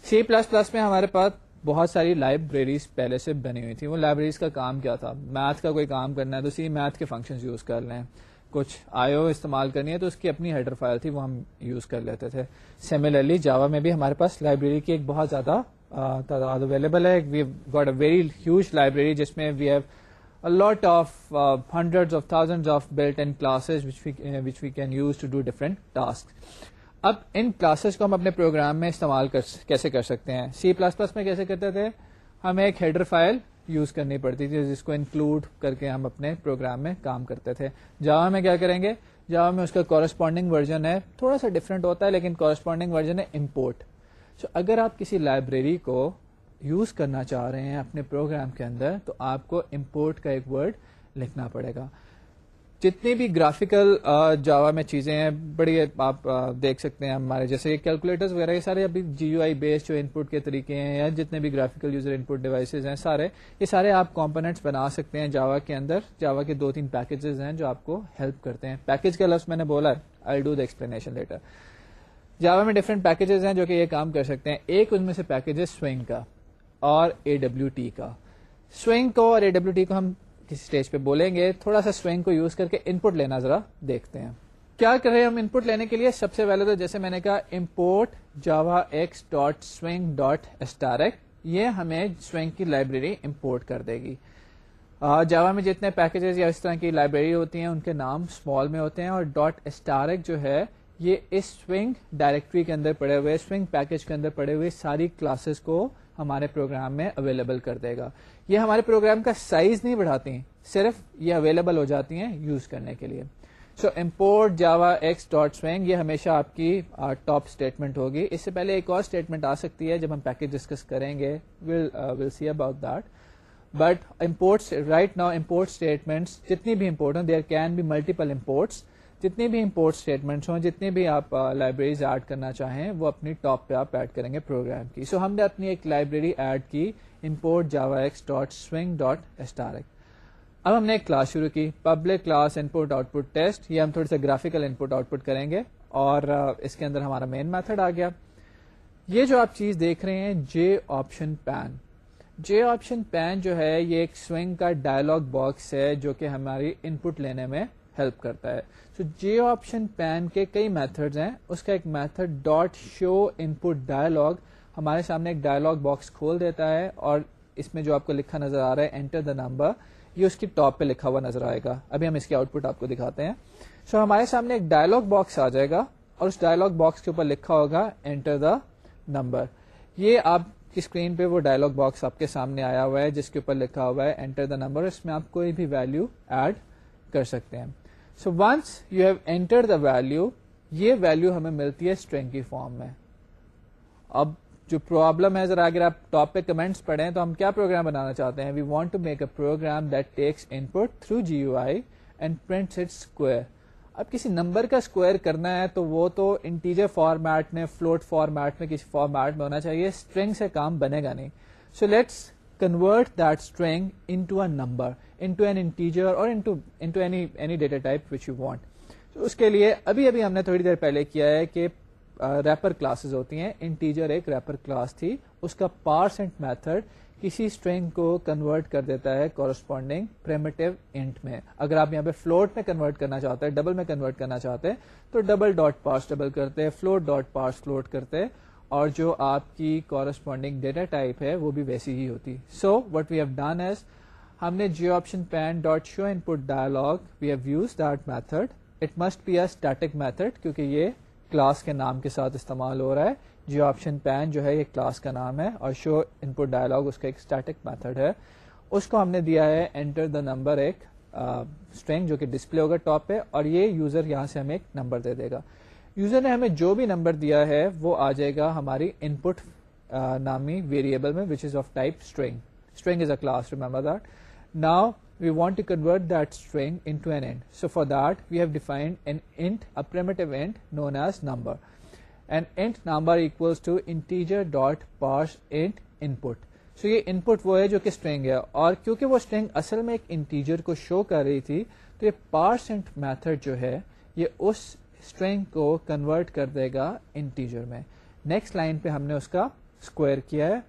سی پلس پلس میں ہمارے پاس بہت ساری لائبریریز پہلے سے بنی ہوئی تھی وہ لائبریریز کا کام کیا تھا؟ میتھ کا کوئی کام کرنا ہے تو سی میتھ کے فنکشن یوز کر لیں۔ کچھ آئی او استعمال کرنی ہے تو اس کی اپنی ہیڈر فائل تھی، وہ ہم یوز کر لیتے تھے۔ سملرلی جاوا میں بھی ہمارے پاس لائبریری کی ایک بہت زیادہ تعداد اویلیبل ہے۔ We got a very huge library جس میں we have lot of hundred of thousand of built in classes which we can use to do different task اب ان کلاسز کو ہم اپنے پروگرام میں استعمال کیسے کر سکتے ہیں؟ سی پلس پلس میں کیسے کرتے تھے؟ ہمیں ایک ہیڈر فائل یوز کرنی پڑتی تھی، جس کو انکلوڈ کر کے ہم اپنے پروگرام میں کام کرتے تھے۔ جاوا میں کیا کریں گے؟ جاوا میں اس کا کورسپونڈنگ ورژن ہے، تھوڑا سا ڈفرینٹ ہوتا ہے، لیکن کورسپونڈنگ ورژن ہے امپورٹ سو اگر آپ کسی لائبریری کو یوز کرنا چاہ رہے ہیں اپنے پروگرام کے اندر، تو آپ کو امپورٹ کا ایک ورڈ لکھنا پڑے گا۔ جتنی بھی گرافیکل جاوا میں چیزیں ہیں، بڑی آپ دیکھ سکتے ہیں ہمارے، جیسے کیلکولیٹرز وغیرہ، یہ سارے ابھی جی یو آئی بیس جو ان پٹ کے طریقے ہیں یا جتنے بھی graphical user input devices ہیں، سارے، یہ سارے آپ کمپونیٹس بنا سکتے ہیں جاوا کے اندر۔ جاوا کے دو تین پیکجز ہیں جو آپ کو ہیلپ کرتے ہیں۔ پیکج کا لفظ میں نے بولا I do the explanation later Java میں ڈفرینٹ پیکجز ہیں جو کہ یہ کام کر سکتے ہیں۔ ایک ان میں سے پیکج ہے سوئنگ کا اور اے ڈبلو ٹی کا۔ سوئنگ کو اور اے ڈبلو ٹی کو ہم کسی اسٹیج پہ بولیں گے، تھوڑا سا سوئنگ کو یوز کر کے ان پٹ لینا ذرا دیکھتے ہیں۔ کیا کر رہے ہیں ہم ان پٹ لینے کے لیے؟ سب سے پہلے تو جیسے میں نے کہا import Java X dot swing dot star یہ ہمیں سوئنگ کی لائبریری امپورٹ کر دے گی۔ جاوا میں جتنے پیکجز یا اس طرح کی لائبریری ہوتی ہیں، ان کے نام اسمال میں ہوتے ہیں اور ڈاٹ اسٹارک جو ہے یہ اس سوئنگ ڈائریکٹری کے اندر پڑے ہوئے سوئنگ پیکج کے اندر پڑے ہوئے ساری کلاسز کو ہمارے پروگرام میں اویلیبل کر دے گا۔ یہ ہمارے پروگرام کا سائز نہیں بڑھاتی، صرف یہ اویلیبل ہو جاتی ہیں یوز کرنے کے لیے۔ So import Java X dot swing یہ ہمیشہ آپ کی ٹاپ اسٹیٹمنٹ ہوگی۔ اس سے پہلے ایک اور اسٹیٹمنٹ آ سکتی ہے جب ہم پیکج ڈسکس کریں گے۔ We'll we'll see about that but import right now import statements جتنی بھی امپورٹ ہوں there can be multiple imports جتنی بھی امپورٹ اسٹیٹمنٹس ہوں جتنی بھی آپ لائبریریز ایڈ کرنا چاہیں وہ اپنی ٹاپ پہ آپ ایڈ کریں گے پروگرام کی۔ سو so, ہم نے اپنی ایک لائبریری ایڈ کی import Java X dot swing dot star اب ہم نے ایک کلاس شروع کی public class input output test یہ ہم تھوڑی سا گرافیکل ان پٹ آؤٹ پٹ کریں گے اور اس کے اندر ہمارا مین میتھڈ آ گیا۔ یہ جو آپ چیز دیکھ رہے ہیں J option pane J option pane جو ہے یہ ایک سوئنگ کا ڈائلگ باکس ہے جو کہ ہماری ان پٹ لینے میں ہیلپ کرتا ہے۔ سو جے آپشن پین کے کئی میتھڈز ہیں۔ اس کا ایک method dot show input dialog ہمارے سامنے ایک ڈائلگ باکس کھول دیتا ہے اور اس میں جو آپ کو لکھا نظر آ رہا ہے انٹر دا نمبر یہ اس کی ٹاپ پہ لکھا ہوا نظر آئے گا۔ ابھی ہم اس کی آؤٹ پٹ آپ کو دکھاتے ہیں۔ سو so, ہمارے سامنے ایک ڈائلگ باکس آ جائے گا اور اس ڈائلگ باکس کے اوپر لکھا ہوگا انٹر دا نمبر یہ آپ کی اسکرین پہ وہ ڈائلگ باکس آپ کے سامنے آیا ہوا ہے جس کے اوپر لکھا ہوا ہے انٹر دا نمبر اس میں آپ کوئی بھی ویلو ایڈ کر سکتے ہیں۔ So once you have enter the value یہ ویلو ہمیں ملتی ہے اسٹرینگ کی فارم میں۔ اب جو پرابلم ہے، ذرا اگر آپ ٹاپ پہ کمنٹس پڑھیں تو ہم کیا پروگرام بنانا چاہتے ہیں؟ We want to make a program that takes input through G U I and print it square اب کسی نمبر کا اسکوائر کرنا ہے تو وہ تو انٹیجر فارمیٹ میں فلوٹ فارمیٹ میں، کسی فارمیٹ میں ہونا چاہیے۔ اسٹرنگ سے کام بنے گا نہیں۔ So let's convert that string into a number into an integer or data type which you want اس کے لیے ابھی ابھی ہم نے تھوڑی دیر پہلے کیا ہے کہ ریپر کلاسز ہوتی ہیں انٹیجر ایک ریپر کلاس تھی اس کا پارسنٹ میتھڈ کسی اسٹرنگ کو کنورٹ کر دیتا ہے کورسپونڈنگ پریمیٹو انٹ میں اگر آپ یہاں پہ فلوٹ میں کنورٹ کرنا چاہتے ہیں ڈبل میں کنورٹ کرنا چاہتے ہیں تو ڈبل ڈاٹ پارس ڈبل کرتے فلوٹ ڈاٹ پارس فلوٹ کرتے اور جو آپ کی کورسپونڈنگ ڈیٹا ٹائپ ہے، وہ بھی ویسی ہی ہوتی۔ So what we have done as ہم نے J option pane dot show input dialog we have use that method it must be a static method کیونکہ یہ کلاس کے نام کے ساتھ استعمال ہو رہا ہے۔ جیو آپشن پین جو ہے، یہ کلاس کا نام ہے اور شو ان پٹ ڈائلگ اس کا ایک اسٹیٹک میتھڈ ہے۔ اس کو ہم نے دیا ہے انٹر دا نمبر ایک اسٹرینگ جو کہ ڈسپلے ہوگا ٹاپ پہ اور یہ یوزر یہاں سے ہمیں ایک نمبر دے دے گا۔ یوزر نے ہمیں جو بھی نمبر دیا ہے وہ آ جائے گا ہماری ان پٹ نامی ویریبل میں which is of type string string is a class remember that now we want to convert that string into an and so for that we have defined an int primitive int known as number and int number equals to integer dot parse int input so یہ ان پٹ وہ ہے جو کہ string ہے. اور کیونکہ وہ string اصل میں ایک انٹیجر کو شو کر رہی تھی، تو یہ پارس انٹ میتھڈ جو ہے، یہ اس اسٹرنگ کو کنورٹ کر دے گا انٹیجر میں۔ نیکسٹ لائن پہ ہم نے اس کا اسکوائر کیا ہے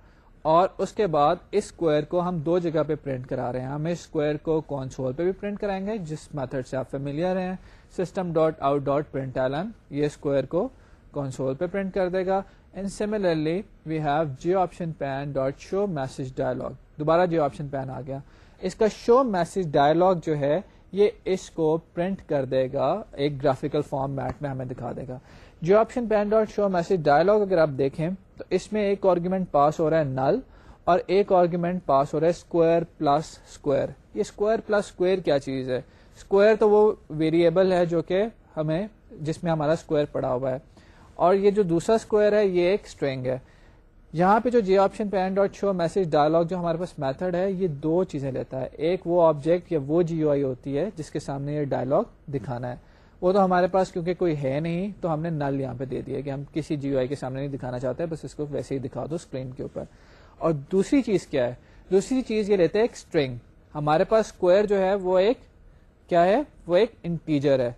اور اس کے بعد اس اسکوائر کو ہم دو جگہ پہ پرنٹ کرا رہے ہیں۔ ہم اس اسکوائر کو کونسول پہ بھی پرنٹ کرائیں گے، جس میتھڈ سے آپ فیملیئر ہیں۔ System dot out dot print ln یہ اسکوائر کو کونسول پہ پرنٹ کر دے گا۔ And similarly we have J option pane dot show message dialog دوبارہ جیو آپشن پین آ گیا۔ اس کا شو میسج ڈائلگ جو ہے یہ اس کو پرنٹ کر دے گا، ایک گرافیکل فارم میٹ میں ہمیں دکھا دے گا۔ جو option pane dot show message dialog اگر آپ دیکھیں، تو اس میں ایک آرگیومنٹ پاس ہو رہا ہے نل اور ایک آرگیومنٹ پاس ہو رہا ہے اسکوائر پلس اسکوائر یہ اسکوائر پلس اسکوائر کیا چیز ہے؟ اسکوائر تو وہ ویریبل ہے جو کہ ہمیں، جس میں ہمارا اسکوائر پڑا ہوا ہے۔ اور یہ جو دوسرا اسکوائر ہے، یہ ایک اسٹرینگ ہے۔ یہاں پہ جو J option pane dot show message dialog جو ہمارے پاس میتھڈ ہے، یہ دو چیزیں لیتا ہے۔ ایک وہ آبجیکٹ یا وہ جی او آئی ہوتی ہے جس کے سامنے یہ ڈائلگ دکھانا ہے۔ وہ تو ہمارے پاس کیونکہ کوئی ہے نہیں، تو ہم نے نل یہاں پہ دے دیا کہ ہم کسی جیو آئی کے سامنے نہیں دکھانا چاہتے، بس اس کو ویسے ہی دکھا دو اسکرین کے اوپر۔ اور دوسری چیز کیا ہے؟ دوسری چیز یہ لیتے ہیں ایک اسٹرنگ ہمارے پاس اسکوئر جو ہے وہ ایک کیا ہے؟ وہ ایک انٹیجر ہے۔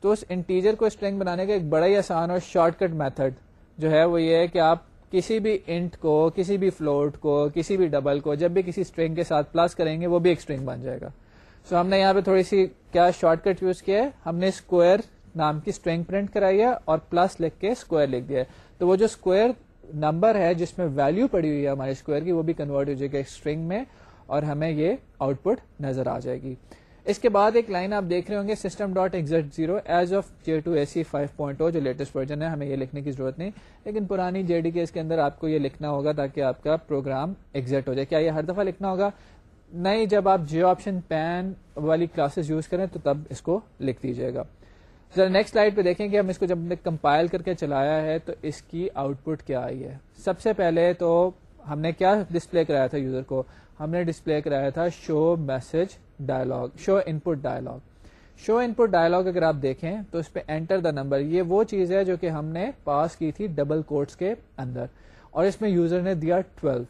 تو اس انٹیجر کو اسٹرنگ بنانے کا ایک بڑا ہی آسان اور شارٹ کٹ میتھڈ جو ہے وہ یہ ہے کہ آپ کسی بھی انٹ کو، کسی بھی فلوٹ کو، کسی بھی ڈبل کو، جب بھی کسی اسٹرنگ کے ساتھ پلس کریں گے، وہ بھی ایک اسٹرنگ بن جائے گا۔ سو so ہم نے یہاں پہ تھوڑی سی کیا شارٹ کٹ یوز کیا ہے۔ ہم نے اسکوئر نام کی اسٹرنگ پرنٹ کرائی ہے اور پلس لکھ کے اسکوئر لکھ دیا ہے۔ تو وہ جو اسکوئر نمبر ہے، جس میں ویلو پڑی ہوئی ہے ہمارے اسکوئر کی، وہ بھی کنورٹ ہو جائے گا اسٹرنگ میں اور ہمیں یہ آؤٹ پٹ نظر آ جائے گی۔ اس کے بعد ایک لائن آپ دیکھ رہے ہوں گے system dot exit zero as of J two A C five point جو لیٹسٹ ورژن ہے، ہمیں یہ لکھنے کی ضرورت نہیں۔ لیکن پرانی جے ڈی کے اس کے اندر آپ کو یہ لکھنا ہوگا تاکہ آپ کا پروگرام ایگزٹ ہو جائے۔ کیا یہ ہر دفعہ لکھنا ہوگا؟ نہیں، جب آپ جیو آپشن پین والی کلاسز یوز کریں تو تب اس کو لکھ دیجیے گا۔ ذرا نیکسٹ سلائڈ پہ دیکھیں گے ہم اس کو جب نے کمپائل کر کے چلایا ہے تو اس کی آؤٹ پٹ کیا آئی ہے۔ سب سے پہلے تو ہم نے کیا ڈسپلے کرایا تھا یوزر کو؟ ہم نے ڈسپلے کرایا تھا show message dialog show input dialog show input dialog اگر آپ دیکھیں تو اس پہ انٹر دا نمبر یہ وہ چیز ہے جو کہ ہم نے پاس کی تھی ڈبل کوٹس کے اندر. اور اس میں یوزر نے دیا 12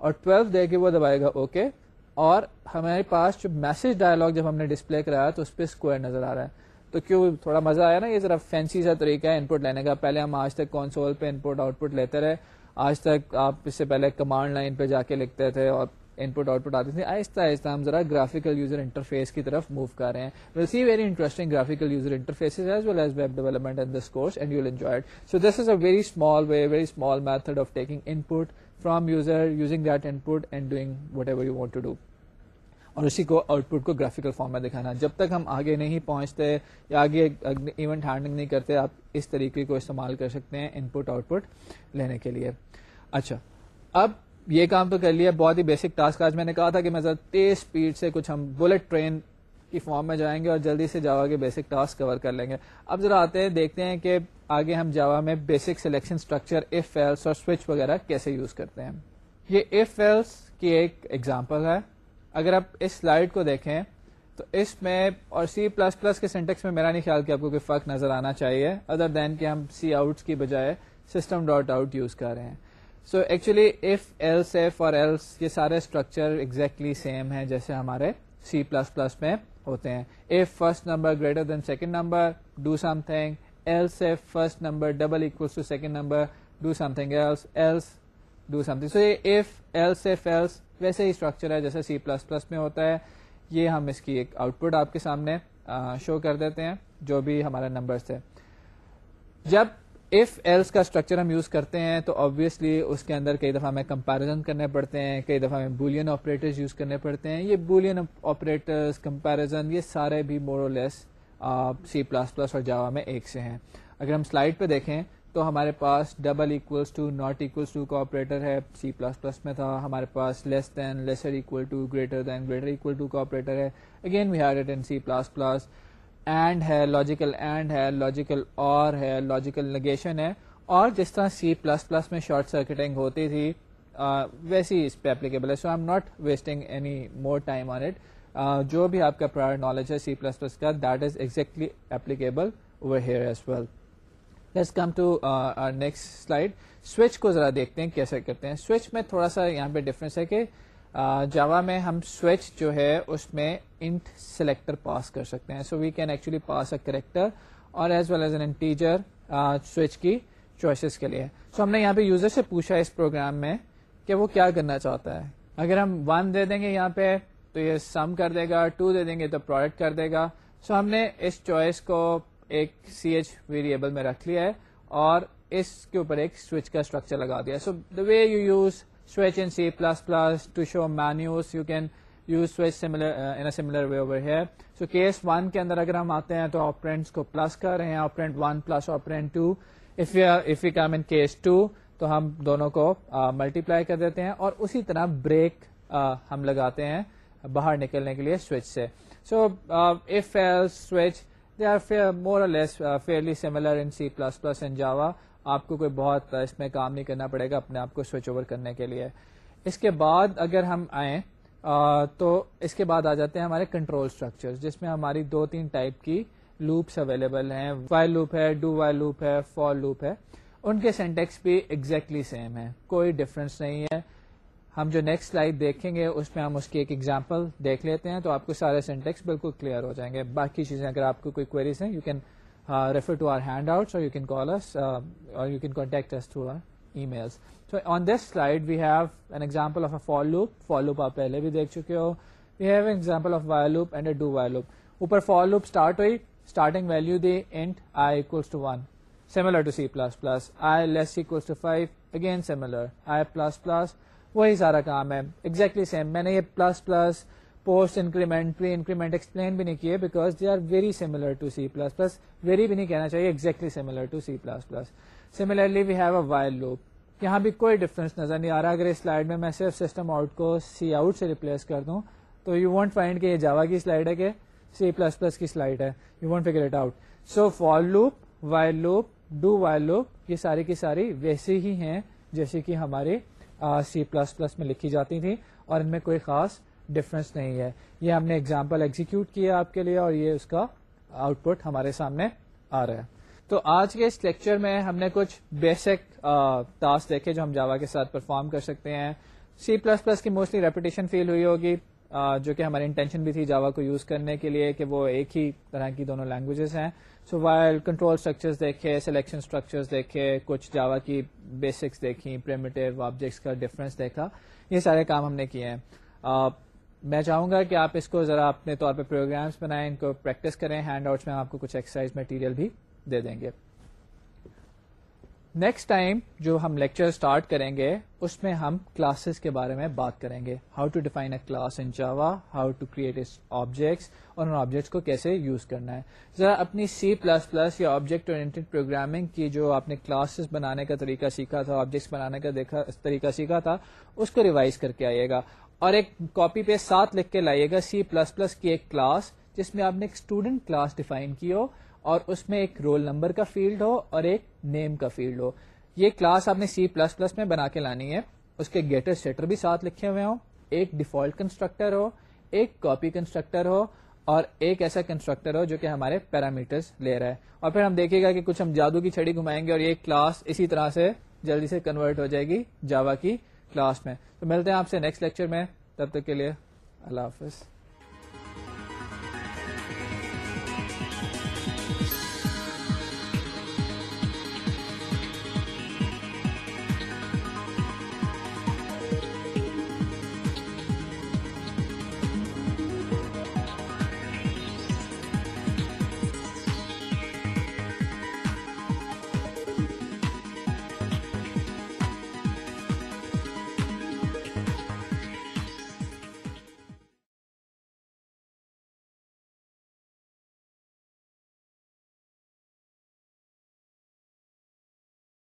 اور 12 دے کے وہ دبائے گا اوکے اور ہمارے پاس جو میسج ڈائلگ جب ہم نے ڈسپلے کرایا تو اس پہ اسکوائر نظر آ رہا ہے. تو کیوں تھوڑا مزہ آیا نا؟ یہ ذرا فینسی سا طریقہ ہے ان پٹ لینے کا. پہلے ہم آج تک کونسول پہ ان پٹ آؤٹ پٹ لیتے رہے. آج تک آپ اس سے پہلے کمانڈ لائن پہ جا کے لکھتے تھے اور ان پٹ آؤٹ پٹ آتی تھی آہستہ آہستہ ہم ذرا گرافیکل یوزر انٹرفیس کی طرف موو کر رہے ہیں۔ We'll see very interesting graphical user interface as well as web development in this course and you will enjoy so this is a very small way very small method of taking input from user using that input and doing whatever you want to do اور اسی کو output کو graphical form میں دکھانا۔ جب تک ہم آگے نہیں پہنچتے یا آگے ایونٹ ہینڈلنگ نہیں کرتے، آپ اس طریقے کو استعمال کر سکتے ہیں ان پٹ آؤٹ پٹ لینے کے لیے۔ اچھا اب یہ کام تو کر لیا، بہت ہی بیسک ٹاسک آج میں نے کہا تھا کہ میں ذرا تیز اسپیڈ سے کچھ ہم بلٹ ٹرین کی فارم میں جائیں گے اور جلدی سے جاوا کے بیسک ٹاسک کور کر لیں گے۔ اب ذرا آتے ہیں، دیکھتے ہیں کہ آگے ہم جاوا میں basic selection structure if else اور سوئچ وغیرہ کیسے یوز کرتے ہیں۔ یہ ایف فیلس کی ایک ایگزامپل ہے۔ اگر آپ اس سلائڈ کو دیکھیں تو اس میں اور سی پلس پلس کے سینٹیکس میں میرا نہیں خیال کہ آپ کو کوئی فرق نظر آنا چاہیے ادر دین کہ ہم سی آؤٹ کی بجائے سسٹم ڈاٹ آؤٹ یوز کر رہے ہیں۔ So actually if else if اور ایلس یہ سارے اسٹرکچر ایگزیکٹلی سیم ہیں جیسے ہمارے سی پلس پلس میں ہوتے ہیں. If first number greater than second number do something else if first number double equal to second number do something else else do something so یہ if else F else ویسے ہی structure ہے جیسے C plus plus میں ہوتا ہے. یہ ہم اس کی ایک آؤٹ پٹ آپ کے سامنے شو کر دیتے ہیں جو بھی ہمارے نمبرس تھے جب ایف ایلس کا اسٹرکچر ہم یوز کرتے ہیں تو آبویسلی اس کے اندر کئی دفعہ ہمیں کمپیرزن کرنے پڑتے ہیں، کئی دفعہ ہمیں بولین آپریٹر یوز کرنے پڑتے ہیں۔ یہ بولین آپریٹر کمپیرزن یہ سارے بھی more less C plus plus اور جاوا میں ایک سے ہیں۔ اگر ہم سلائڈ پہ دیکھیں تو ہمارے پاس double equals to not equals to کا آپریٹر ہے۔ سی پلس پلس میں تھا، ہمارے پاس less than lesser equal to greater than greater equal to کا آپریٹر ہے۔ Again we had it in C plus plus and ہے لاجیکل اینڈ ہے logical or ہے لاجیکل نگیشن ہے، اور جس طرح سی پلس پلس میں شارٹ سرکٹنگ ہوتی تھی ویسی اس پہ اپلیکیبل ہے. So I am not wasting any more time on it جو بھی آپ کا پرائر نالج ہے سی پلس پلس کا that is exactly applicable over here as well let's come to next slide switch کو ذرا دیکھتے ہیں کیسے کرتے ہیں. سوئچ میں تھوڑا سا یہاں پہ ڈفرینس ہے کہ جاوا میں ہم سوئچ جو ہے، اس میں انٹ سلیکٹر پاس کر سکتے ہیں. So we can actually pass a character اور as well as an integer switch کی چوائسیز کے لیے. سو ہم نے یہاں پہ یوزر سے پوچھا اس پروگرام میں کہ وہ کیا کرنا چاہتا ہے. اگر ہم ون دے دیں گے یہاں پہ، تو یہ سم کر دے گا. ٹو دے دیں گے تو پروڈکٹ کر دے گا. سو ہم نے اس چوائس کو ایک سی ایچ ویریبل میں رکھ لیا ہے اور اس کے اوپر ایک سوئچ کا اسٹرکچر لگا دیا so the way you use switch in C++ to show menus you can use switch similar uh, in a similar way over here. So case 1 کے اندر اگر ہم آتے ہیں تو آپرینٹس کو پلس کر رہے ہیں operand 1 plus operand 2 if we are if we come in case 2 تو ہم دونوں کو ملٹیپلائی uh, کر دیتے ہیں اور اسی طرح بریک ہم لگاتے ہیں باہر نکلنے کے لیے سوئچ سے so if else switch they are more less fairly similar in C plus plus in Java آپ کو کوئی بہت اس میں کام نہیں کرنا پڑے گا اپنے آپ کو سوئچ اوور کرنے کے لیے۔ اس کے بعد اگر ہم آئیں تو اس کے بعد آ جاتے ہیں ہمارے کنٹرول اسٹرکچر جس میں ہماری دو تین ٹائپ کی لوپس اویلیبل ہیں۔ وائل لوپ ہے ڈو وائل لوپ ہے فال لوپ ہے۔ ان کے سینٹیکس بھی ایگزیکٹلی سیم ہے کوئی ڈفرنس نہیں ہے۔ ہم جو نیکسٹ سلائڈ دیکھیں گے، اس میں ہم اس کی ایک ایگزامپل دیکھ لیتے ہیں تو آپ کو سارے سینٹیکس بالکل کلیئر ہو جائیں گے۔ باقی چیزیں اگر آپ کو کوئی کوئریز ہیں you can refer to our handouts, or you can call us, or you can contact us through our emails. So on this slide, we have an example of a for loop. For loop آپ پہلے بھی دیکھ چکے ہو. We have an example of while loop and a do while loop. اوپر for loop start ہوئی, starting value the int I equals to 1. Similar to C++. I less equals to 5. Again similar. I plus plus. وہی سارا کام ہے exactly same میں نے یہ plus plus post increment pre increment explain بھی نہیں کیے because they are very similar to C plus plus very بھی نہیں کہنا چاہیے exactly similar to C plus plus similarly we have a while loop یہاں بھی کوئی ڈفرنس نظر نہیں آ رہا. اگر اس سلائڈ میں میں صرف سسٹم آؤٹ کو سی آؤٹ سے ریپلیس کر دوں، تو یو وانٹ فائنڈ کہ یہ جاوا کی سلائڈ ہے کہ سی پلس پلس کی سلائڈ ہے. You want figure it out so for loop while loop do while loop یہ ساری کی ساری ویسی ہی ہیں جیسے کہ ہمارے سی پلس پلس میں لکھی جاتی تھی اور ان میں کوئی خاص ڈفرنس نہیں ہے۔ یہ ہم نے اگزامپل ایگزیکیوٹ کیا آپ کے لیے اور یہ اس کا آؤٹ پٹ ہمارے سامنے آ رہا ہے۔ تو آج کے اس لیکچر میں ہم نے کچھ بیسک ٹاسک دیکھے جو ہم جاوا کے ساتھ پرفارم کر سکتے ہیں۔ سی پلس پلس کی موسٹلی ریپوٹیشن فیل ہوئی ہوگی۔ جو کہ ہماری انٹینشن بھی تھی جاوا کو یوز کرنے کے لیے کہ وہ ایک ہی طرح کی دونوں لینگویجز ہیں۔ سو وائل کنٹرول اسٹرکچرز دیکھے سلیکشن اسٹرکچرز دیکھے، کچھ جاوا کی بیسکس دیکھی پریمیٹیو آبجیکٹس کا ڈفرنس دیکھا، یہ سارے کام ہم نے کیے ہیں۔ میں چاہوں گا کہ آپ اس کو ذرا اپنے طور پہ پروگرامس بنائیں، ان کو پریکٹس کریں ہینڈ آؤٹس میں آپ کو کچھ ایکسرسائز مٹیریل بھی دے دیں گے۔ نیکسٹ ٹائم جو ہم لیکچر اسٹارٹ کریں گے، اس میں ہم کلاسز کے بارے میں بات کریں گے۔ How to define a class in Java how to create objects اور ان آبجیکٹس کو کیسے یوز کرنا ہے۔ ذرا اپنی سی پلس پلس یا آبجیکٹ اورینٹیڈ پروگرامنگ کی جو آپ نے کلاسز بنانے کا طریقہ سیکھا تھا آبجیکٹس بنانے کا دیکھا، طریقہ سیکھا تھا، اس کو ریوائز کر کے آئیے گا۔ اور ایک کاپی پہ ساتھ لکھ کے لائیے گا سی پلس پلس کی ایک کلاس جس میں آپ نے ایک اسٹوڈنٹ کلاس ڈیفائن کی ہو اور اس میں ایک رول نمبر کا فیلڈ ہو اور ایک نیم کا فیلڈ ہو۔ یہ کلاس آپ نے سی پلس پلس میں بنا کے لانی ہے۔ اس کے گیٹر سیٹر بھی ساتھ لکھے ہوئے ہوں۔ ایک ڈیفالٹ کنسٹرکٹر ہو، ایک کاپی کنسٹرکٹر ہو اور ایک ایسا کنسٹرکٹر ہو جو کہ ہمارے پیرامیٹرز لے رہا ہے۔ اور پھر ہم دیکھے گا کہ کچھ ہم جادو کی چھڑی گھمائیں گے اور یہ کلاس اسی طرح سے جلدی سے کنورٹ ہو جائے گی جاوا کی۔ کلاس میں۔ تو ملتے ہیں آپ سے نیکسٹ لیکچر میں۔ تب تک کے لیے اللہ حافظ۔